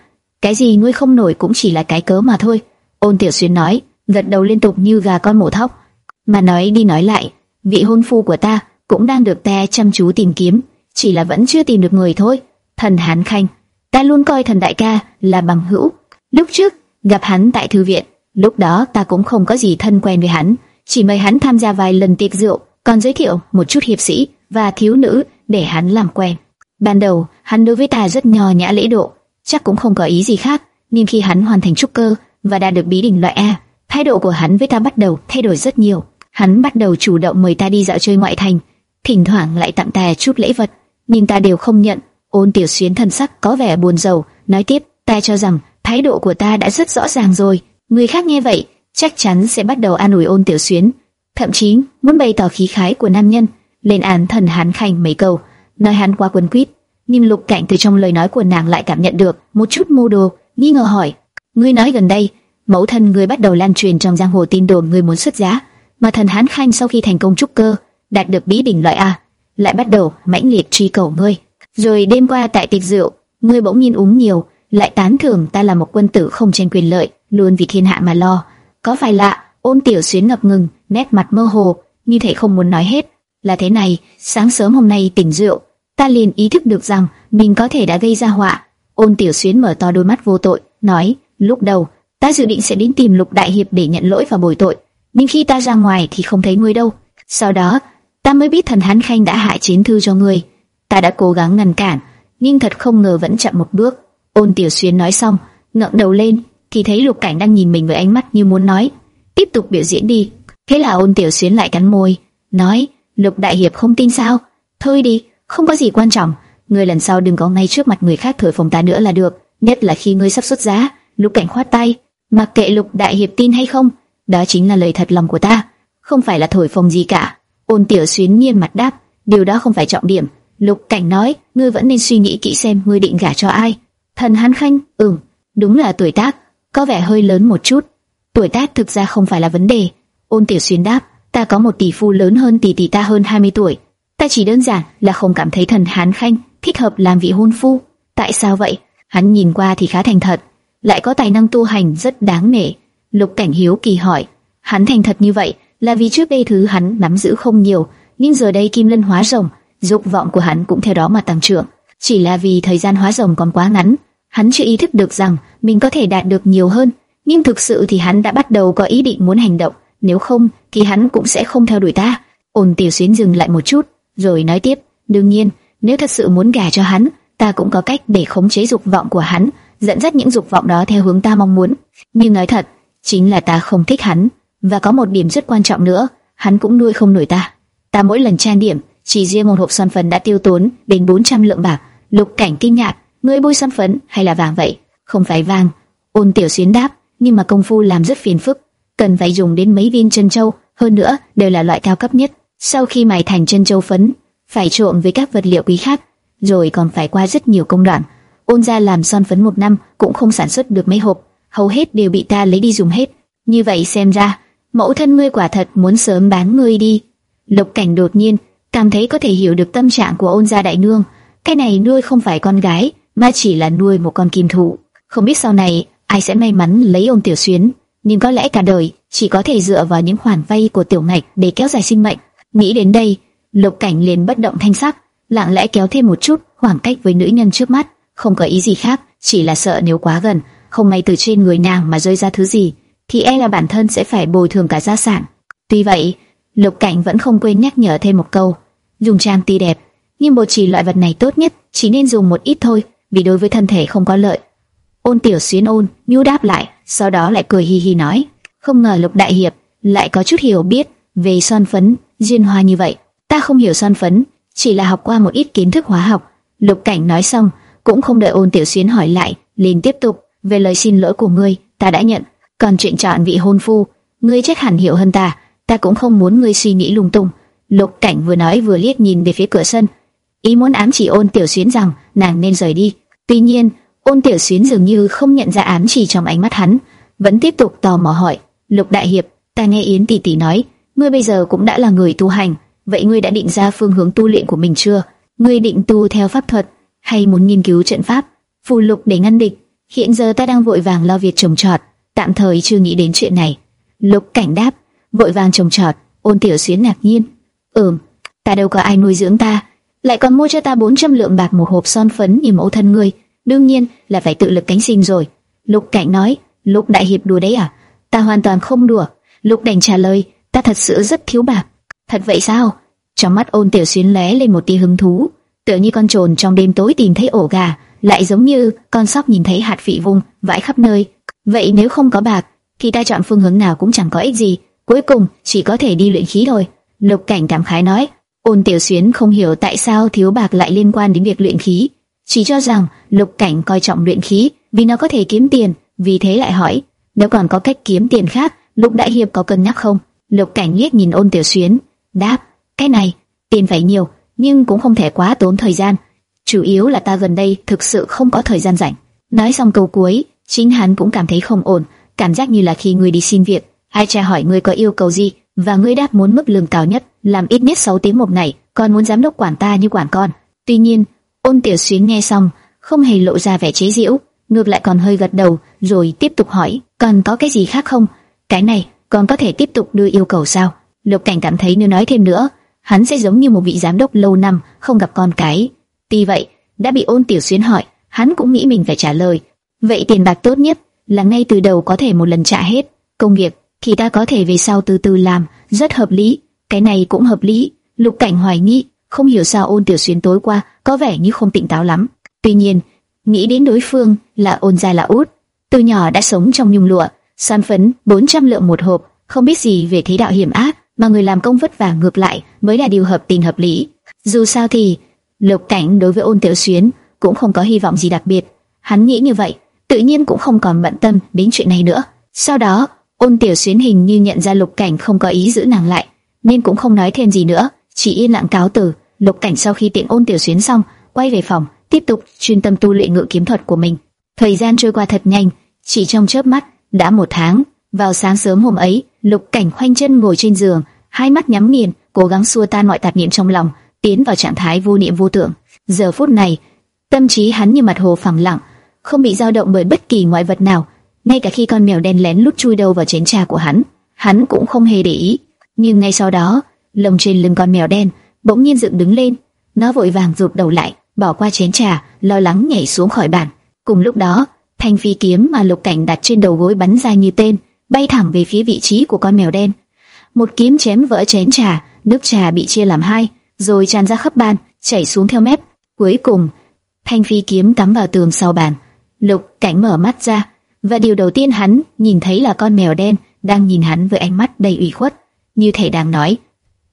cái gì nuôi không nổi cũng chỉ là cái cớ mà thôi. Ôn Tiểu Xuyên nói, gật đầu liên tục như gà con mổ thóc. Mà nói đi nói lại, vị hôn phu của ta cũng đang được ta chăm chú tìm kiếm, chỉ là vẫn chưa tìm được người thôi. Thần Hán Khanh, ta luôn coi thần đại ca là bằng hữu. Lúc trước gặp hắn tại thư viện, lúc đó ta cũng không có gì thân quen với hắn, chỉ mời hắn tham gia vài lần tiệc rượu, còn giới thiệu một chút hiệp sĩ và thiếu nữ để hắn làm quen. Ban đầu, hắn đối với ta rất nho nhã lễ độ, chắc cũng không có ý gì khác, nhưng khi hắn hoàn thành trúc cơ và đạt được bí đỉnh loại A, thái độ của hắn với ta bắt đầu thay đổi rất nhiều. Hắn bắt đầu chủ động mời ta đi dạo chơi ngoại thành, thỉnh thoảng lại tặng ta chút lễ vật, nhưng ta đều không nhận. Ôn Tiểu Xuyến thần sắc có vẻ buồn rầu, nói tiếp, ta cho rằng thái độ của ta đã rất rõ ràng rồi. Người khác nghe vậy, chắc chắn sẽ bắt đầu an ủi Ôn Tiểu Xuyến, thậm chí muốn bày tỏ khí khái của nam nhân, lên án thần hán khanh mấy câu, nói hắn quá quấn quýt. Nhưng Lục Cảnh từ trong lời nói của nàng lại cảm nhận được một chút mưu đồ, nghi ngờ hỏi: "Ngươi nói gần đây, mẫu thân ngươi bắt đầu lan truyền trong giang hồ tin đồn ngươi muốn xuất giá, mà thần Hán Khanh sau khi thành công trúc cơ, đạt được bí đỉnh loại A, lại bắt đầu mãnh liệt truy cầu ngươi. Rồi đêm qua tại tiệc rượu, ngươi bỗng nhiên uống nhiều, lại tán thưởng ta là một quân tử không tranh quyền lợi, luôn vì thiên hạ mà lo. Có phải lạ?" Ôn Tiểu Xuyến ngập ngừng, nét mặt mơ hồ, như thể không muốn nói hết. Là thế này, sáng sớm hôm nay tỉnh rượu, ta liền ý thức được rằng mình có thể đã gây ra họa. Ôn Tiểu Xuyến mở to đôi mắt vô tội, nói: lúc đầu ta dự định sẽ đến tìm Lục Đại Hiệp để nhận lỗi và bồi tội, nhưng khi ta ra ngoài thì không thấy ngươi đâu. Sau đó ta mới biết thần Hán Khanh đã hại chiến thư cho ngươi. Ta đã cố gắng ngăn cản, nhưng thật không ngờ vẫn chậm một bước. Ôn Tiểu xuyên nói xong, ngẩng đầu lên, thì thấy Lục Cảnh đang nhìn mình với ánh mắt như muốn nói: tiếp tục biểu diễn đi. Thế là Ôn Tiểu xuyên lại cắn môi, nói: Lục Đại Hiệp không tin sao? Thôi đi, không có gì quan trọng. Ngươi lần sau đừng có ngay trước mặt người khác thổi phồng ta nữa là được. Nhất là khi ngươi sắp xuất giá. Lục Cảnh khoát tay, mặc kệ Lục Đại Hiệp tin hay không, đó chính là lời thật lòng của ta, không phải là thổi phồng gì cả. Ôn Tiểu xuyên nghiêm mặt đáp, điều đó không phải trọng điểm. Lục Cảnh nói, ngươi vẫn nên suy nghĩ kỹ xem ngươi định gả cho ai. Thần Hán Khanh, ừm, đúng là tuổi tác, có vẻ hơi lớn một chút. Tuổi tác thực ra không phải là vấn đề. Ôn Tiểu Xuyên đáp, ta có một tỷ phu lớn hơn tỷ tỷ ta hơn 20 tuổi. Ta chỉ đơn giản là không cảm thấy thần Hán Khanh thích hợp làm vị hôn phu. Tại sao vậy? Hắn nhìn qua thì khá thành thật, lại có tài năng tu hành rất đáng nể. Lục Cảnh Hiếu kỳ hỏi, hắn thành thật như vậy là vì trước đây thứ hắn nắm giữ không nhiều, nhưng giờ đây kim lân hóa rồng, dục vọng của hắn cũng theo đó mà tăng trưởng. Chỉ là vì thời gian hóa rồng còn quá ngắn, hắn chưa ý thức được rằng mình có thể đạt được nhiều hơn. Nhưng thực sự thì hắn đã bắt đầu có ý định muốn hành động, nếu không thì hắn cũng sẽ không theo đuổi ta. Ôn Tiểu Xuyến dừng lại một chút, rồi nói tiếp, đương nhiên, nếu thật sự muốn gả cho hắn, ta cũng có cách để khống chế dục vọng của hắn, dẫn dắt những dục vọng đó theo hướng ta mong muốn. Nhưng nói thật, chính là ta không thích hắn, và có một điểm rất quan trọng nữa, hắn cũng nuôi không nổi ta. Ta mỗi lần trang điểm, chỉ riêng một hộp son phấn đã tiêu tốn đến 400 lượng bạc. Lục Cảnh kinh ngạc, ngươi bôi son phấn hay là vàng vậy? Không phải vàng. Ôn Tiểu Xuyến đáp, nhưng mà công phu làm rất phiền phức, cần phải dùng đến mấy viên chân châu, hơn nữa đều là loại cao cấp nhất. Sau khi mài thành chân châu phấn, phải trộn với các vật liệu quý khác, rồi còn phải qua rất nhiều công đoạn. Ôn gia làm son phấn một năm cũng không sản xuất được mấy hộp, hầu hết đều bị ta lấy đi dùng hết. Như vậy xem ra, mẫu thân ngươi quả thật muốn sớm bán ngươi đi. Lục Cảnh đột nhiên cảm thấy có thể hiểu được tâm trạng của ôn gia đại nương. Cái này nuôi không phải con gái, mà chỉ là nuôi một con kim thụ, Không biết sau này ai sẽ may mắn lấy ông tiểu xuyến, nhưng có lẽ cả đời chỉ có thể dựa vào những khoản vay của tiểu ngạch để kéo dài sinh mệnh. Nghĩ đến đây, Lục Cảnh liền bất động thanh sắc, lặng lẽ kéo thêm một chút khoảng cách với nữ nhân trước mắt, không có ý gì khác, chỉ là sợ nếu quá gần, không may từ trên người nàng mà rơi ra thứ gì, thì e là bản thân sẽ phải bồi thường cả gia sản. Tuy vậy, Lục Cảnh vẫn không quên nhắc nhở thêm một câu, dùng trang ti đẹp, nhưng bột trì loại vật này tốt nhất chỉ nên dùng một ít thôi, vì đối với thân thể không có lợi. Ôn Tiểu Xuyên ôn, nhu đáp lại, sau đó lại cười hi hi nói, không ngờ Lục Đại Hiệp lại có chút hiểu biết về son phấn, duyên hoa như vậy. Ta không hiểu son phấn, chỉ là học qua một ít kiến thức hóa học. Lục Cảnh nói xong, cũng không đợi Ôn Tiểu Xuyên hỏi lại, liền tiếp tục, về lời xin lỗi của ngươi, ta đã nhận, còn chuyện chọn vị hôn phu, ngươi chắc hẳn hiểu hơn ta. ta cũng không muốn ngươi suy nghĩ lung tung. Lục Cảnh vừa nói vừa liếc nhìn về phía cửa sân, ý muốn ám chỉ Ôn Tiểu Xuyến rằng nàng nên rời đi. Tuy nhiên, Ôn Tiểu Xuyến dường như không nhận ra ám chỉ trong ánh mắt hắn, vẫn tiếp tục tò mò hỏi: "Lục đại hiệp, ta nghe Yến tỷ tỷ nói, ngươi bây giờ cũng đã là người tu hành, vậy ngươi đã định ra phương hướng tu luyện của mình chưa? Ngươi định tu theo pháp thuật hay muốn nghiên cứu trận pháp, phù lục để ngăn địch? Hiện giờ ta đang vội vàng lo việc trồng trọt, tạm thời chưa nghĩ đến chuyện này." Lục Cảnh đáp: "Vội vàng trồng trọt." Ôn Tiểu Xuyến ngạc nhiên: "Ừm, ta đâu có ai nuôi dưỡng ta." Lại còn mua cho ta 400 lượng bạc một hộp son phấn như mẫu thân ngươi, đương nhiên là phải tự lực cánh sinh rồi. Lục Cảnh nói, Lục đại hiệp đùa đấy à? Ta hoàn toàn không đùa. Lục Đành trả lời, ta thật sự rất thiếu bạc. Thật vậy sao? Trong mắt Ôn Tiểu xuyên lóe lên một tia hứng thú, tựa như con trồn trong đêm tối tìm thấy ổ gà, lại giống như con sóc nhìn thấy hạt vị vung vãi khắp nơi. Vậy nếu không có bạc, thì ta chọn phương hướng nào cũng chẳng có ích gì, cuối cùng chỉ có thể đi luyện khí thôi. Lục Cảnh cảm khái nói, Ôn Tiểu Xuyến không hiểu tại sao thiếu bạc lại liên quan đến việc luyện khí, chỉ cho rằng Lục Cảnh coi trọng luyện khí vì nó có thể kiếm tiền, vì thế lại hỏi, nếu còn có cách kiếm tiền khác, Lục Đại Hiệp có cân nhắc không? Lục Cảnh liếc nhìn Ôn Tiểu Xuyến, đáp, cái này, tiền phải nhiều, nhưng cũng không thể quá tốn thời gian. Chủ yếu là ta gần đây thực sự không có thời gian rảnh. Nói xong câu cuối, chính hắn cũng cảm thấy không ổn, cảm giác như là khi người đi xin việc, ai tra hỏi người có yêu cầu gì, và ngươi đáp muốn mức lương cao nhất, làm ít nhất 6 tiếng một ngày, còn muốn giám đốc quản ta như quản con. Tuy nhiên, Ôn Tiểu Xuyến nghe xong, không hề lộ ra vẻ chế giễu, ngược lại còn hơi gật đầu, rồi tiếp tục hỏi, còn có cái gì khác không? Cái này, còn có thể tiếp tục đưa yêu cầu sao? Lục Cảnh cảm thấy nếu nói thêm nữa, hắn sẽ giống như một vị giám đốc lâu năm không gặp con cái. Tuy vậy, đã bị Ôn Tiểu Xuyến hỏi, hắn cũng nghĩ mình phải trả lời. Vậy tiền bạc tốt nhất là ngay từ đầu có thể một lần trả hết. Công việc thì ta có thể về sau từ từ làm, rất hợp lý. Cái này cũng hợp lý. Lục Cảnh hoài nghi, không hiểu sao Ôn Tiểu Xuyên tối qua có vẻ như không tỉnh táo lắm. Tuy nhiên, nghĩ đến đối phương là Ôn gia là út, từ nhỏ đã sống trong nhung lụa, san phấn 400 lượng một hộp, không biết gì về thế đạo hiểm ác, mà người làm công vất vả ngược lại mới là điều hợp tình hợp lý. Dù sao thì, Lục Cảnh đối với Ôn Tiểu Xuyên cũng không có hy vọng gì đặc biệt. Hắn nghĩ như vậy, tự nhiên cũng không còn bận tâm đến chuyện này nữa. Sau đó, Ôn Tiểu Xuyến hình như nhận ra Lục Cảnh không có ý giữ nàng lại, nên cũng không nói thêm gì nữa, chỉ yên lặng cáo từ. Lục Cảnh sau khi tiện Ôn Tiểu Xuyến xong, quay về phòng, tiếp tục chuyên tâm tu luyện ngự kiếm thuật của mình. Thời gian trôi qua thật nhanh, chỉ trong chớp mắt đã một tháng. Vào sáng sớm hôm ấy, Lục Cảnh khoanh chân ngồi trên giường, hai mắt nhắm nghiền, cố gắng xua tan mọi tạp niệm trong lòng, tiến vào trạng thái vô niệm vô tưởng. Giờ phút này, tâm trí hắn như mặt hồ phẳng lặng, không bị dao động bởi bất kỳ ngoại vật nào ngay cả khi con mèo đen lén lút chui đầu vào chén trà của hắn, hắn cũng không hề để ý. Nhưng ngay sau đó, lông trên lưng con mèo đen bỗng nhiên dựng đứng lên, nó vội vàng rụt đầu lại, bỏ qua chén trà, lo lắng nhảy xuống khỏi bàn. Cùng lúc đó, thanh phi kiếm mà Lục Cảnh đặt trên đầu gối bắn ra như tên, bay thẳng về phía vị trí của con mèo đen. Một kiếm chém vỡ chén trà, nước trà bị chia làm hai, rồi tràn ra khắp bàn, chảy xuống theo mép. Cuối cùng, thanh phi kiếm cắm vào tường sau bàn. Lục Cảnh mở mắt ra, và điều đầu tiên hắn nhìn thấy là con mèo đen đang nhìn hắn với ánh mắt đầy ủy khuất, như thể đang nói: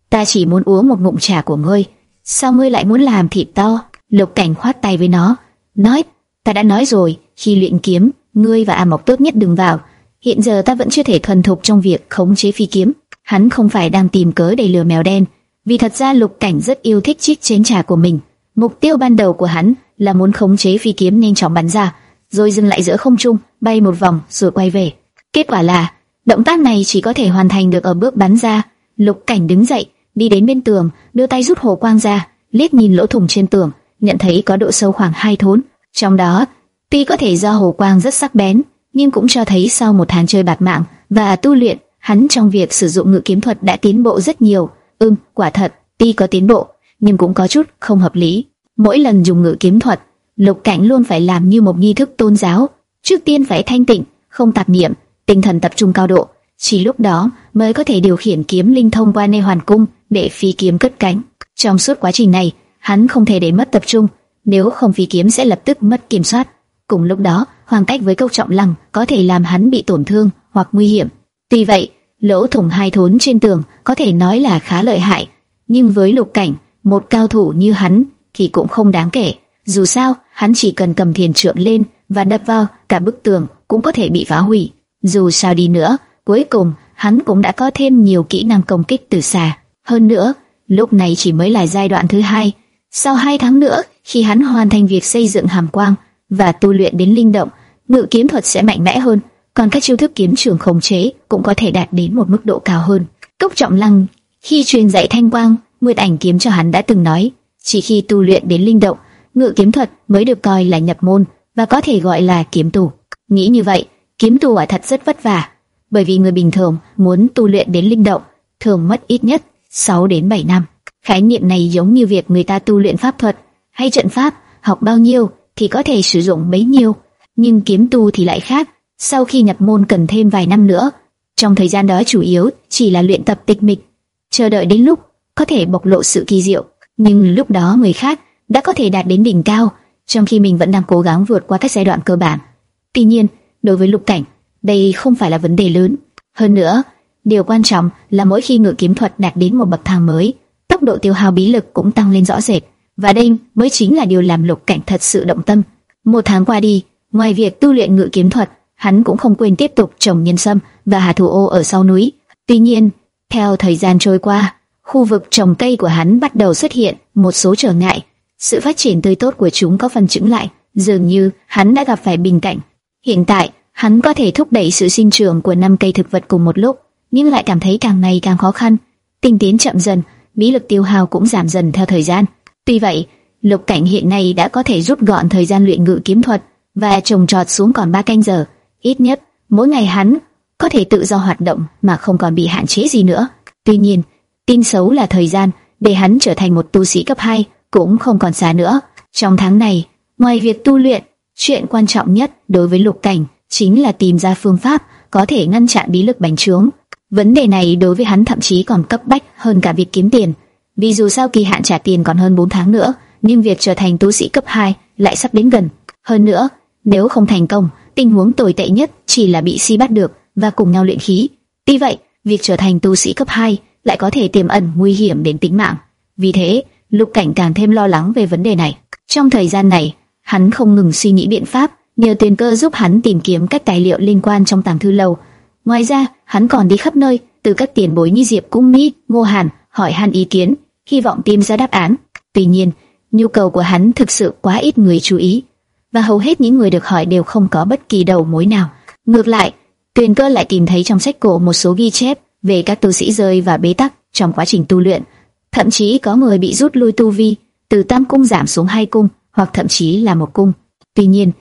"Ta chỉ muốn uống một ngụm trà của ngươi, sao ngươi lại muốn làm thịt to?" Lục Cảnh khoát tay với nó, nói: "Ta đã nói rồi, khi luyện kiếm, ngươi và A Mộc tốt nhất đừng vào. Hiện giờ ta vẫn chưa thể thuần thục trong việc khống chế phi kiếm." Hắn không phải đang tìm cớ để lừa mèo đen, vì thật ra Lục Cảnh rất yêu thích chiếc chén trà của mình. Mục tiêu ban đầu của hắn là muốn khống chế phi kiếm nhanh chóng bắn ra, rồi dừng lại giữa không trung, bay một vòng rồi quay về. Kết quả là, động tác này chỉ có thể hoàn thành được ở bước bắn ra. Lục Cảnh đứng dậy, đi đến bên tường, đưa tay rút hồ quang ra, liếc nhìn lỗ thủng trên tường, nhận thấy có độ sâu khoảng hai thốn. Trong đó, tuy có thể do hồ quang rất sắc bén, nhưng cũng cho thấy sau một tháng chơi bạc mạng và tu luyện, hắn trong việc sử dụng ngự kiếm thuật đã tiến bộ rất nhiều. Ừm, quả thật, tuy có tiến bộ, nhưng cũng có chút không hợp lý. Mỗi lần dùng ngự kiếm thuật, Lục Cảnh luôn phải làm như một nghi thức tôn giáo, trước tiên phải thanh tịnh, không tạp niệm, tinh thần tập trung cao độ, chỉ lúc đó mới có thể điều khiển kiếm linh thông qua nơi hoàn cung để phi kiếm cất cánh. Trong suốt quá trình này, hắn không thể để mất tập trung, nếu không phi kiếm sẽ lập tức mất kiểm soát. Cùng lúc đó, khoảng cách với câu trọng lăng có thể làm hắn bị tổn thương hoặc nguy hiểm. Tuy vậy, lỗ thủng hai thốn trên tường có thể nói là khá lợi hại, nhưng với lục cảnh, một cao thủ như hắn thì cũng không đáng kể. Dù sao, hắn chỉ cần cầm thiền trượng lên và đập vào cả bức tường cũng có thể bị phá hủy. Dù sao đi nữa, cuối cùng hắn cũng đã có thêm nhiều kỹ năng công kích từ xa. Hơn nữa, lúc này chỉ mới là giai đoạn thứ hai. Sau hai tháng nữa, khi hắn hoàn thành việc xây dựng hàm quang và tu luyện đến linh động, ngự kiếm thuật sẽ mạnh mẽ hơn, còn các chiêu thức kiếm trường khống chế cũng có thể đạt đến một mức độ cao hơn. Cốc Trọng Lăng khi truyền dạy thanh quang, Nguyệt Ảnh kiếm cho hắn đã từng nói, chỉ khi tu luyện đến linh động, ngự kiếm thuật mới được coi là nhập môn và có thể gọi là kiếm tù. Nghĩ như vậy, kiếm tu quả thật rất vất vả, bởi vì người bình thường muốn tu luyện đến linh động thường mất ít nhất 6 đến 7 năm. Khái niệm này giống như việc người ta tu luyện pháp thuật hay trận pháp, học bao nhiêu thì có thể sử dụng bấy nhiêu, nhưng kiếm tu thì lại khác, sau khi nhập môn cần thêm vài năm nữa. Trong thời gian đó chủ yếu chỉ là luyện tập tịch mịch, chờ đợi đến lúc có thể bộc lộ sự kỳ diệu, nhưng lúc đó người khác đã có thể đạt đến đỉnh cao, trong khi mình vẫn đang cố gắng vượt qua các giai đoạn cơ bản. Tuy nhiên, đối với Lục Cảnh, đây không phải là vấn đề lớn. Hơn nữa, điều quan trọng là mỗi khi ngự kiếm thuật đạt đến một bậc thang mới, tốc độ tiêu hao bí lực cũng tăng lên rõ rệt, và đây mới chính là điều làm Lục Cảnh thật sự động tâm. Một tháng qua đi, ngoài việc tu luyện ngự kiếm thuật, hắn cũng không quên tiếp tục trồng nhân sâm và hà thủ ô ở sau núi. Tuy nhiên, theo thời gian trôi qua, khu vực trồng cây của hắn bắt đầu xuất hiện một số trở ngại. Sự phát triển tươi tốt của chúng có phần chững lại, dường như hắn đã gặp phải bình cảnh. Hiện tại, hắn có thể thúc đẩy sự sinh trưởng của năm cây thực vật cùng một lúc, nhưng lại cảm thấy càng ngày càng khó khăn. Tinh tiến chậm dần, bí lực tiêu hao cũng giảm dần theo thời gian. Tuy vậy, Lục Cảnh hiện nay đã có thể rút gọn thời gian luyện ngự kiếm thuật và trồng trọt xuống còn 3 canh giờ, ít nhất mỗi ngày hắn có thể tự do hoạt động mà không còn bị hạn chế gì nữa. Tuy nhiên, tin xấu là thời gian để hắn trở thành một tu sĩ cấp 2 cũng không còn xa nữa. Trong tháng này, ngoài việc tu luyện, chuyện quan trọng nhất đối với Lục Cảnh chính là tìm ra phương pháp có thể ngăn chặn bí lực bành trướng. Vấn đề này đối với hắn thậm chí còn cấp bách hơn cả việc kiếm tiền. Vì dù sao kỳ hạn trả tiền còn hơn 4 tháng nữa, nhưng việc trở thành tu sĩ cấp 2 lại sắp đến gần. Hơn nữa, nếu không thành công, tình huống tồi tệ nhất chỉ là bị si bắt được và cùng nhau luyện khí. Tuy vậy, việc trở thành tu sĩ cấp 2 lại có thể tiềm ẩn nguy hiểm đến tính mạng. Vì thế, Lục Cảnh càng thêm lo lắng về vấn đề này. Trong thời gian này, hắn không ngừng suy nghĩ biện pháp, nhờ tiền cơ giúp hắn tìm kiếm các tài liệu liên quan trong tàng thư lâu. Ngoài ra, hắn còn đi khắp nơi, từ các tiền bối như Diệp Cung mỹ Ngô Hàn, hỏi han ý kiến, hy vọng tìm ra đáp án. Tuy nhiên, nhu cầu của hắn thực sự quá ít người chú ý, và hầu hết những người được hỏi đều không có bất kỳ đầu mối nào. Ngược lại, Tuyền Cơ lại tìm thấy trong sách cổ một số ghi chép về các tu sĩ rơi và bế tắc trong quá trình tu luyện, thậm chí có người bị rút lui tu vi từ tam cung giảm xuống hai cung, hoặc thậm chí là một cung. Tuy nhiên,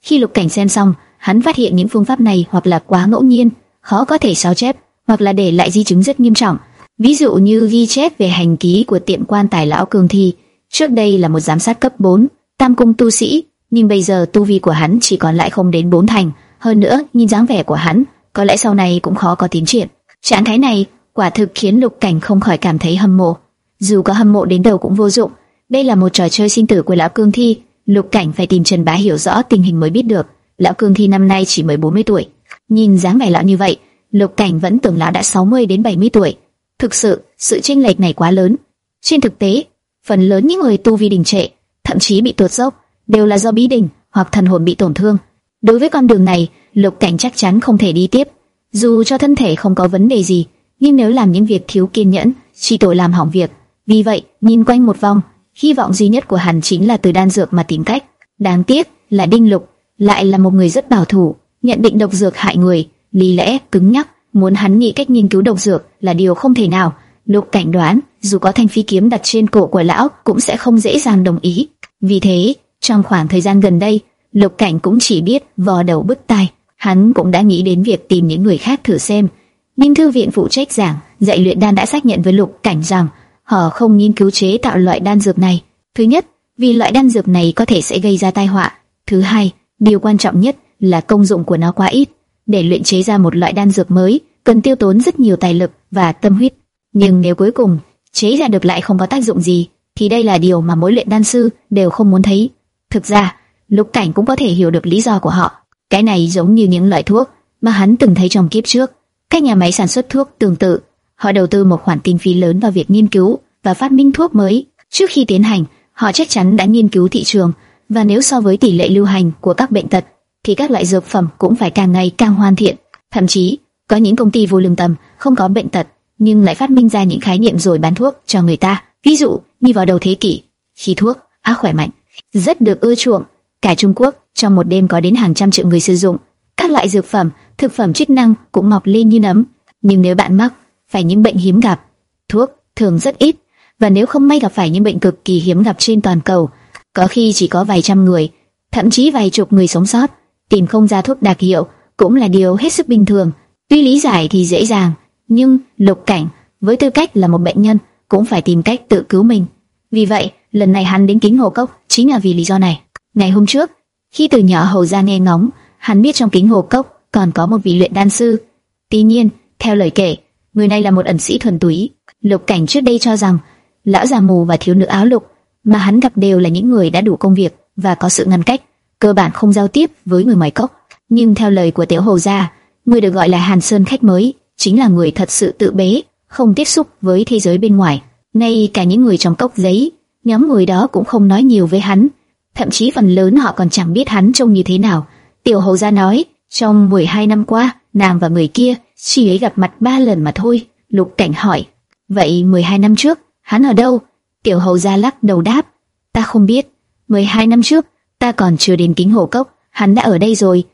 khi Lục Cảnh xem xong, hắn phát hiện những phương pháp này hoặc là quá ngẫu nhiên, khó có thể sao chép, hoặc là để lại di chứng rất nghiêm trọng. Ví dụ như ghi chép về hành ký của tiệm quan tài lão Cường Thi, trước đây là một giám sát cấp 4, tam cung tu sĩ, nhưng bây giờ tu vi của hắn chỉ còn lại không đến bốn thành. Hơn nữa, nhìn dáng vẻ của hắn, có lẽ sau này cũng khó có tiến triển. Trạng thái này quả thực khiến Lục Cảnh không khỏi cảm thấy hâm mộ. Dù có hâm mộ đến đâu cũng vô dụng. Đây là một trò chơi sinh tử của lão Cương Thi. Lục Cảnh phải tìm Trần Bá hiểu rõ tình hình mới biết được. Lão Cương Thi năm nay chỉ mới 40 tuổi. Nhìn dáng vẻ lão như vậy, Lục Cảnh vẫn tưởng lão đã 60 đến 70 tuổi. Thực sự, sự chênh lệch này quá lớn. Trên thực tế, phần lớn những người tu vi đình trệ, thậm chí bị tuột dốc, đều là do bí đình hoặc thần hồn bị tổn thương. Đối với con đường này, Lục Cảnh chắc chắn không thể đi tiếp. Dù cho thân thể không có vấn đề gì, nhưng nếu làm những việc thiếu kiên nhẫn, chỉ tội làm hỏng việc. Vì vậy, nhìn quanh một vòng, hy vọng duy nhất của hắn chính là từ đan dược mà tìm cách. Đáng tiếc là Đinh Lục lại là một người rất bảo thủ, nhận định độc dược hại người, lý lẽ cứng nhắc, muốn hắn nghĩ cách nghiên cứu độc dược là điều không thể nào. Lục Cảnh đoán, dù có thanh phi kiếm đặt trên cổ của lão cũng sẽ không dễ dàng đồng ý. Vì thế, trong khoảng thời gian gần đây, Lục Cảnh cũng chỉ biết vò đầu bứt tai. Hắn cũng đã nghĩ đến việc tìm những người khác thử xem. Nhưng thư viện phụ trách giảng dạy luyện đan đã xác nhận với Lục Cảnh rằng họ không nghiên cứu chế tạo loại đan dược này. Thứ nhất, vì loại đan dược này có thể sẽ gây ra tai họa. Thứ hai, điều quan trọng nhất là công dụng của nó quá ít. Để luyện chế ra một loại đan dược mới, cần tiêu tốn rất nhiều tài lực và tâm huyết. Nhưng nếu cuối cùng chế ra được lại không có tác dụng gì, thì đây là điều mà mỗi luyện đan sư đều không muốn thấy. Thực ra, Lục Cảnh cũng có thể hiểu được lý do của họ. Cái này giống như những loại thuốc mà hắn từng thấy trong kiếp trước. Các nhà máy sản xuất thuốc tương tự, họ đầu tư một khoản kinh phí lớn vào việc nghiên cứu và phát minh thuốc mới. Trước khi tiến hành, họ chắc chắn đã nghiên cứu thị trường và nếu so với tỷ lệ lưu hành của các bệnh tật, thì các loại dược phẩm cũng phải càng ngày càng hoàn thiện. Thậm chí, Có những công ty vô lương tâm, không có bệnh tật, nhưng lại phát minh ra những khái niệm rồi bán thuốc cho người ta. Ví dụ như vào đầu thế kỷ, khi thuốc á khỏe mạnh rất được ưa chuộng, cả Trung Quốc trong một đêm có đến hàng trăm triệu người sử dụng. Các loại dược phẩm, thực phẩm chức năng cũng mọc lên như nấm. Nhưng nếu bạn mắc phải những bệnh hiếm gặp, thuốc thường rất ít, và nếu không may gặp phải những bệnh cực kỳ hiếm gặp trên toàn cầu, có khi chỉ có vài trăm người, thậm chí vài chục người sống sót, tìm không ra thuốc đặc hiệu cũng là điều hết sức bình thường. Tuy lý giải thì dễ dàng, nhưng Lục Cảnh với tư cách là một bệnh nhân cũng phải tìm cách tự cứu mình. Vì vậy, lần này hắn đến kính hồ cốc chính là vì lý do này. Ngày hôm trước, khi từ nhỏ hầu ra nghe ngóng, hắn biết trong kính hồ cốc còn có một vị luyện đan sư. Tuy nhiên, theo lời kể, người này là một ẩn sĩ thuần túy. Lục Cảnh trước đây cho rằng lão già mù và thiếu nữ áo lục mà hắn gặp đều là những người đã đủ công việc và có sự ngăn cách, cơ bản không giao tiếp với người ngoài cốc. Nhưng theo lời của tiểu hầu gia, người được gọi là Hàn Sơn khách mới chính là người thật sự tự bế, không tiếp xúc với thế giới bên ngoài. Ngay cả những người trong cốc giấy, nhóm người đó cũng không nói nhiều với hắn, thậm chí phần lớn họ còn chẳng biết hắn trông như thế nào. Tiểu hầu gia nói, trong 12 năm qua, nàng và người kia chỉ ấy gặp mặt ba lần mà thôi. Lục Cảnh hỏi, vậy 12 năm trước, hắn ở đâu? Tiểu hầu gia lắc đầu đáp, ta không biết. 12 năm trước, ta còn chưa đến kính hồ cốc, hắn đã ở đây rồi.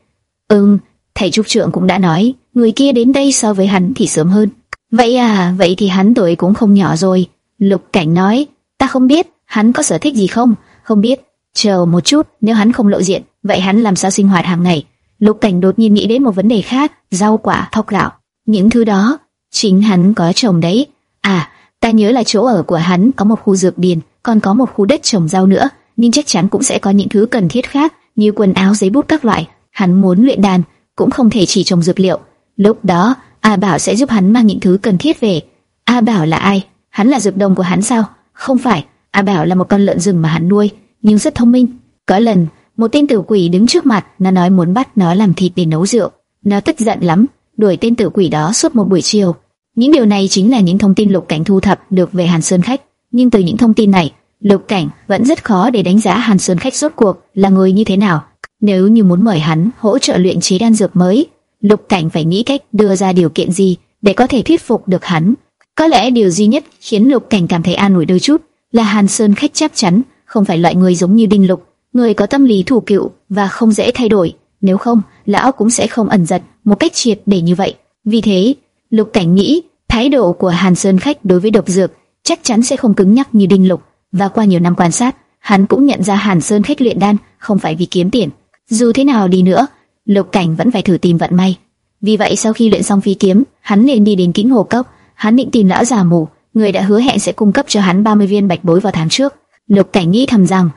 Ừm, thầy trúc trưởng cũng đã nói, người kia đến đây so với hắn thì sớm hơn. Vậy à, vậy thì hắn tuổi cũng không nhỏ rồi. Lục Cảnh nói, ta không biết, hắn có sở thích gì không? Không biết. Chờ một chút, nếu hắn không lộ diện, vậy hắn làm sao sinh hoạt hàng ngày? Lục Cảnh đột nhiên nghĩ đến một vấn đề khác, rau quả, thóc gạo. Những thứ đó, chính hắn có trồng đấy. À, ta nhớ là chỗ ở của hắn có một khu dược điền, còn có một khu đất trồng rau nữa, nhưng chắc chắn cũng sẽ có những thứ cần thiết khác, như quần áo, giấy bút các loại. Hắn muốn luyện đàn, cũng không thể chỉ trồng dược liệu. Lúc đó, A Bảo sẽ giúp hắn mang những thứ cần thiết về. A Bảo là ai? Hắn là dược đồng của hắn sao? Không phải, A Bảo là một con lợn rừng mà hắn nuôi, nhưng rất thông minh. Có lần, một tên tử quỷ đứng trước mặt, nó nói muốn bắt nó làm thịt để nấu rượu. Nó tức giận lắm, đuổi tên tử quỷ đó suốt một buổi chiều. Những điều này chính là những thông tin Lục Cảnh thu thập được về Hàn Sơn Khách. Nhưng từ những thông tin này, Lục Cảnh vẫn rất khó để đánh giá Hàn Sơn Khách rốt cuộc là người như thế nào. Nếu như muốn mời hắn hỗ trợ luyện chế đan dược mới, Lục Cảnh phải nghĩ cách đưa ra điều kiện gì để có thể thuyết phục được hắn. Có lẽ điều duy nhất khiến Lục Cảnh cảm thấy an ủi đôi chút là Hàn Sơn khách chắc chắn không phải loại người giống như Đinh Lục, người có tâm lý thủ cựu và không dễ thay đổi. Nếu không, lão cũng sẽ không ẩn giật một cách triệt để như vậy. Vì thế, Lục Cảnh nghĩ thái độ của Hàn Sơn khách đối với độc dược chắc chắn sẽ không cứng nhắc như Đinh Lục. Và qua nhiều năm quan sát, hắn cũng nhận ra Hàn Sơn khách luyện đan không phải vì kiếm tiền. Dù thế nào đi nữa, Lục Cảnh vẫn phải thử tìm vận may. Vì vậy sau khi luyện xong phi kiếm, hắn liền đi đến kính hồ cốc, hắn định tìm lão già mù, người đã hứa hẹn sẽ cung cấp cho hắn 30 viên bạch bối vào tháng trước. Lục Cảnh nghĩ thầm rằng,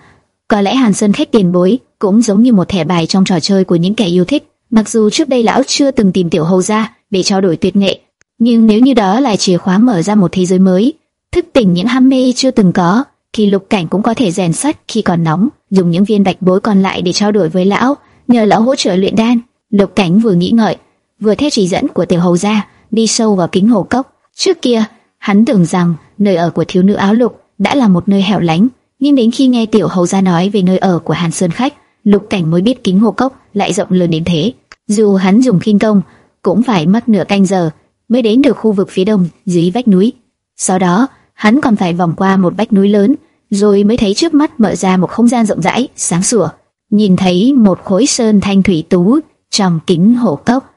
có lẽ Hàn Sơn khách tiền bối cũng giống như một thẻ bài trong trò chơi của những kẻ yêu thích. Mặc dù trước đây lão chưa từng tìm tiểu hầu ra để trao đổi tuyệt nghệ, nhưng nếu như đó là chìa khóa mở ra một thế giới mới, thức tỉnh những ham mê chưa từng có, thì Lục Cảnh cũng có thể rèn sắt khi còn nóng, dùng những viên bạch bối còn lại để trao đổi với lão, nhờ lão hỗ trợ luyện đan. Lục Cảnh vừa nghĩ ngợi, vừa theo chỉ dẫn của tiểu hầu gia đi sâu vào kính hồ cốc. Trước kia, hắn tưởng rằng nơi ở của thiếu nữ áo lục đã là một nơi hẻo lánh, nhưng đến khi nghe tiểu hầu gia nói về nơi ở của Hàn Sơn khách, Lục Cảnh mới biết kính hồ cốc lại rộng lớn đến thế. Dù hắn dùng khinh công, cũng phải mất nửa canh giờ mới đến được khu vực phía đông dưới vách núi. Sau đó, hắn còn phải vòng qua một vách núi lớn, rồi mới thấy trước mắt mở ra một không gian rộng rãi, sáng sủa. Nhìn thấy một khối sơn thanh thủy tú trong kính hồ cốc,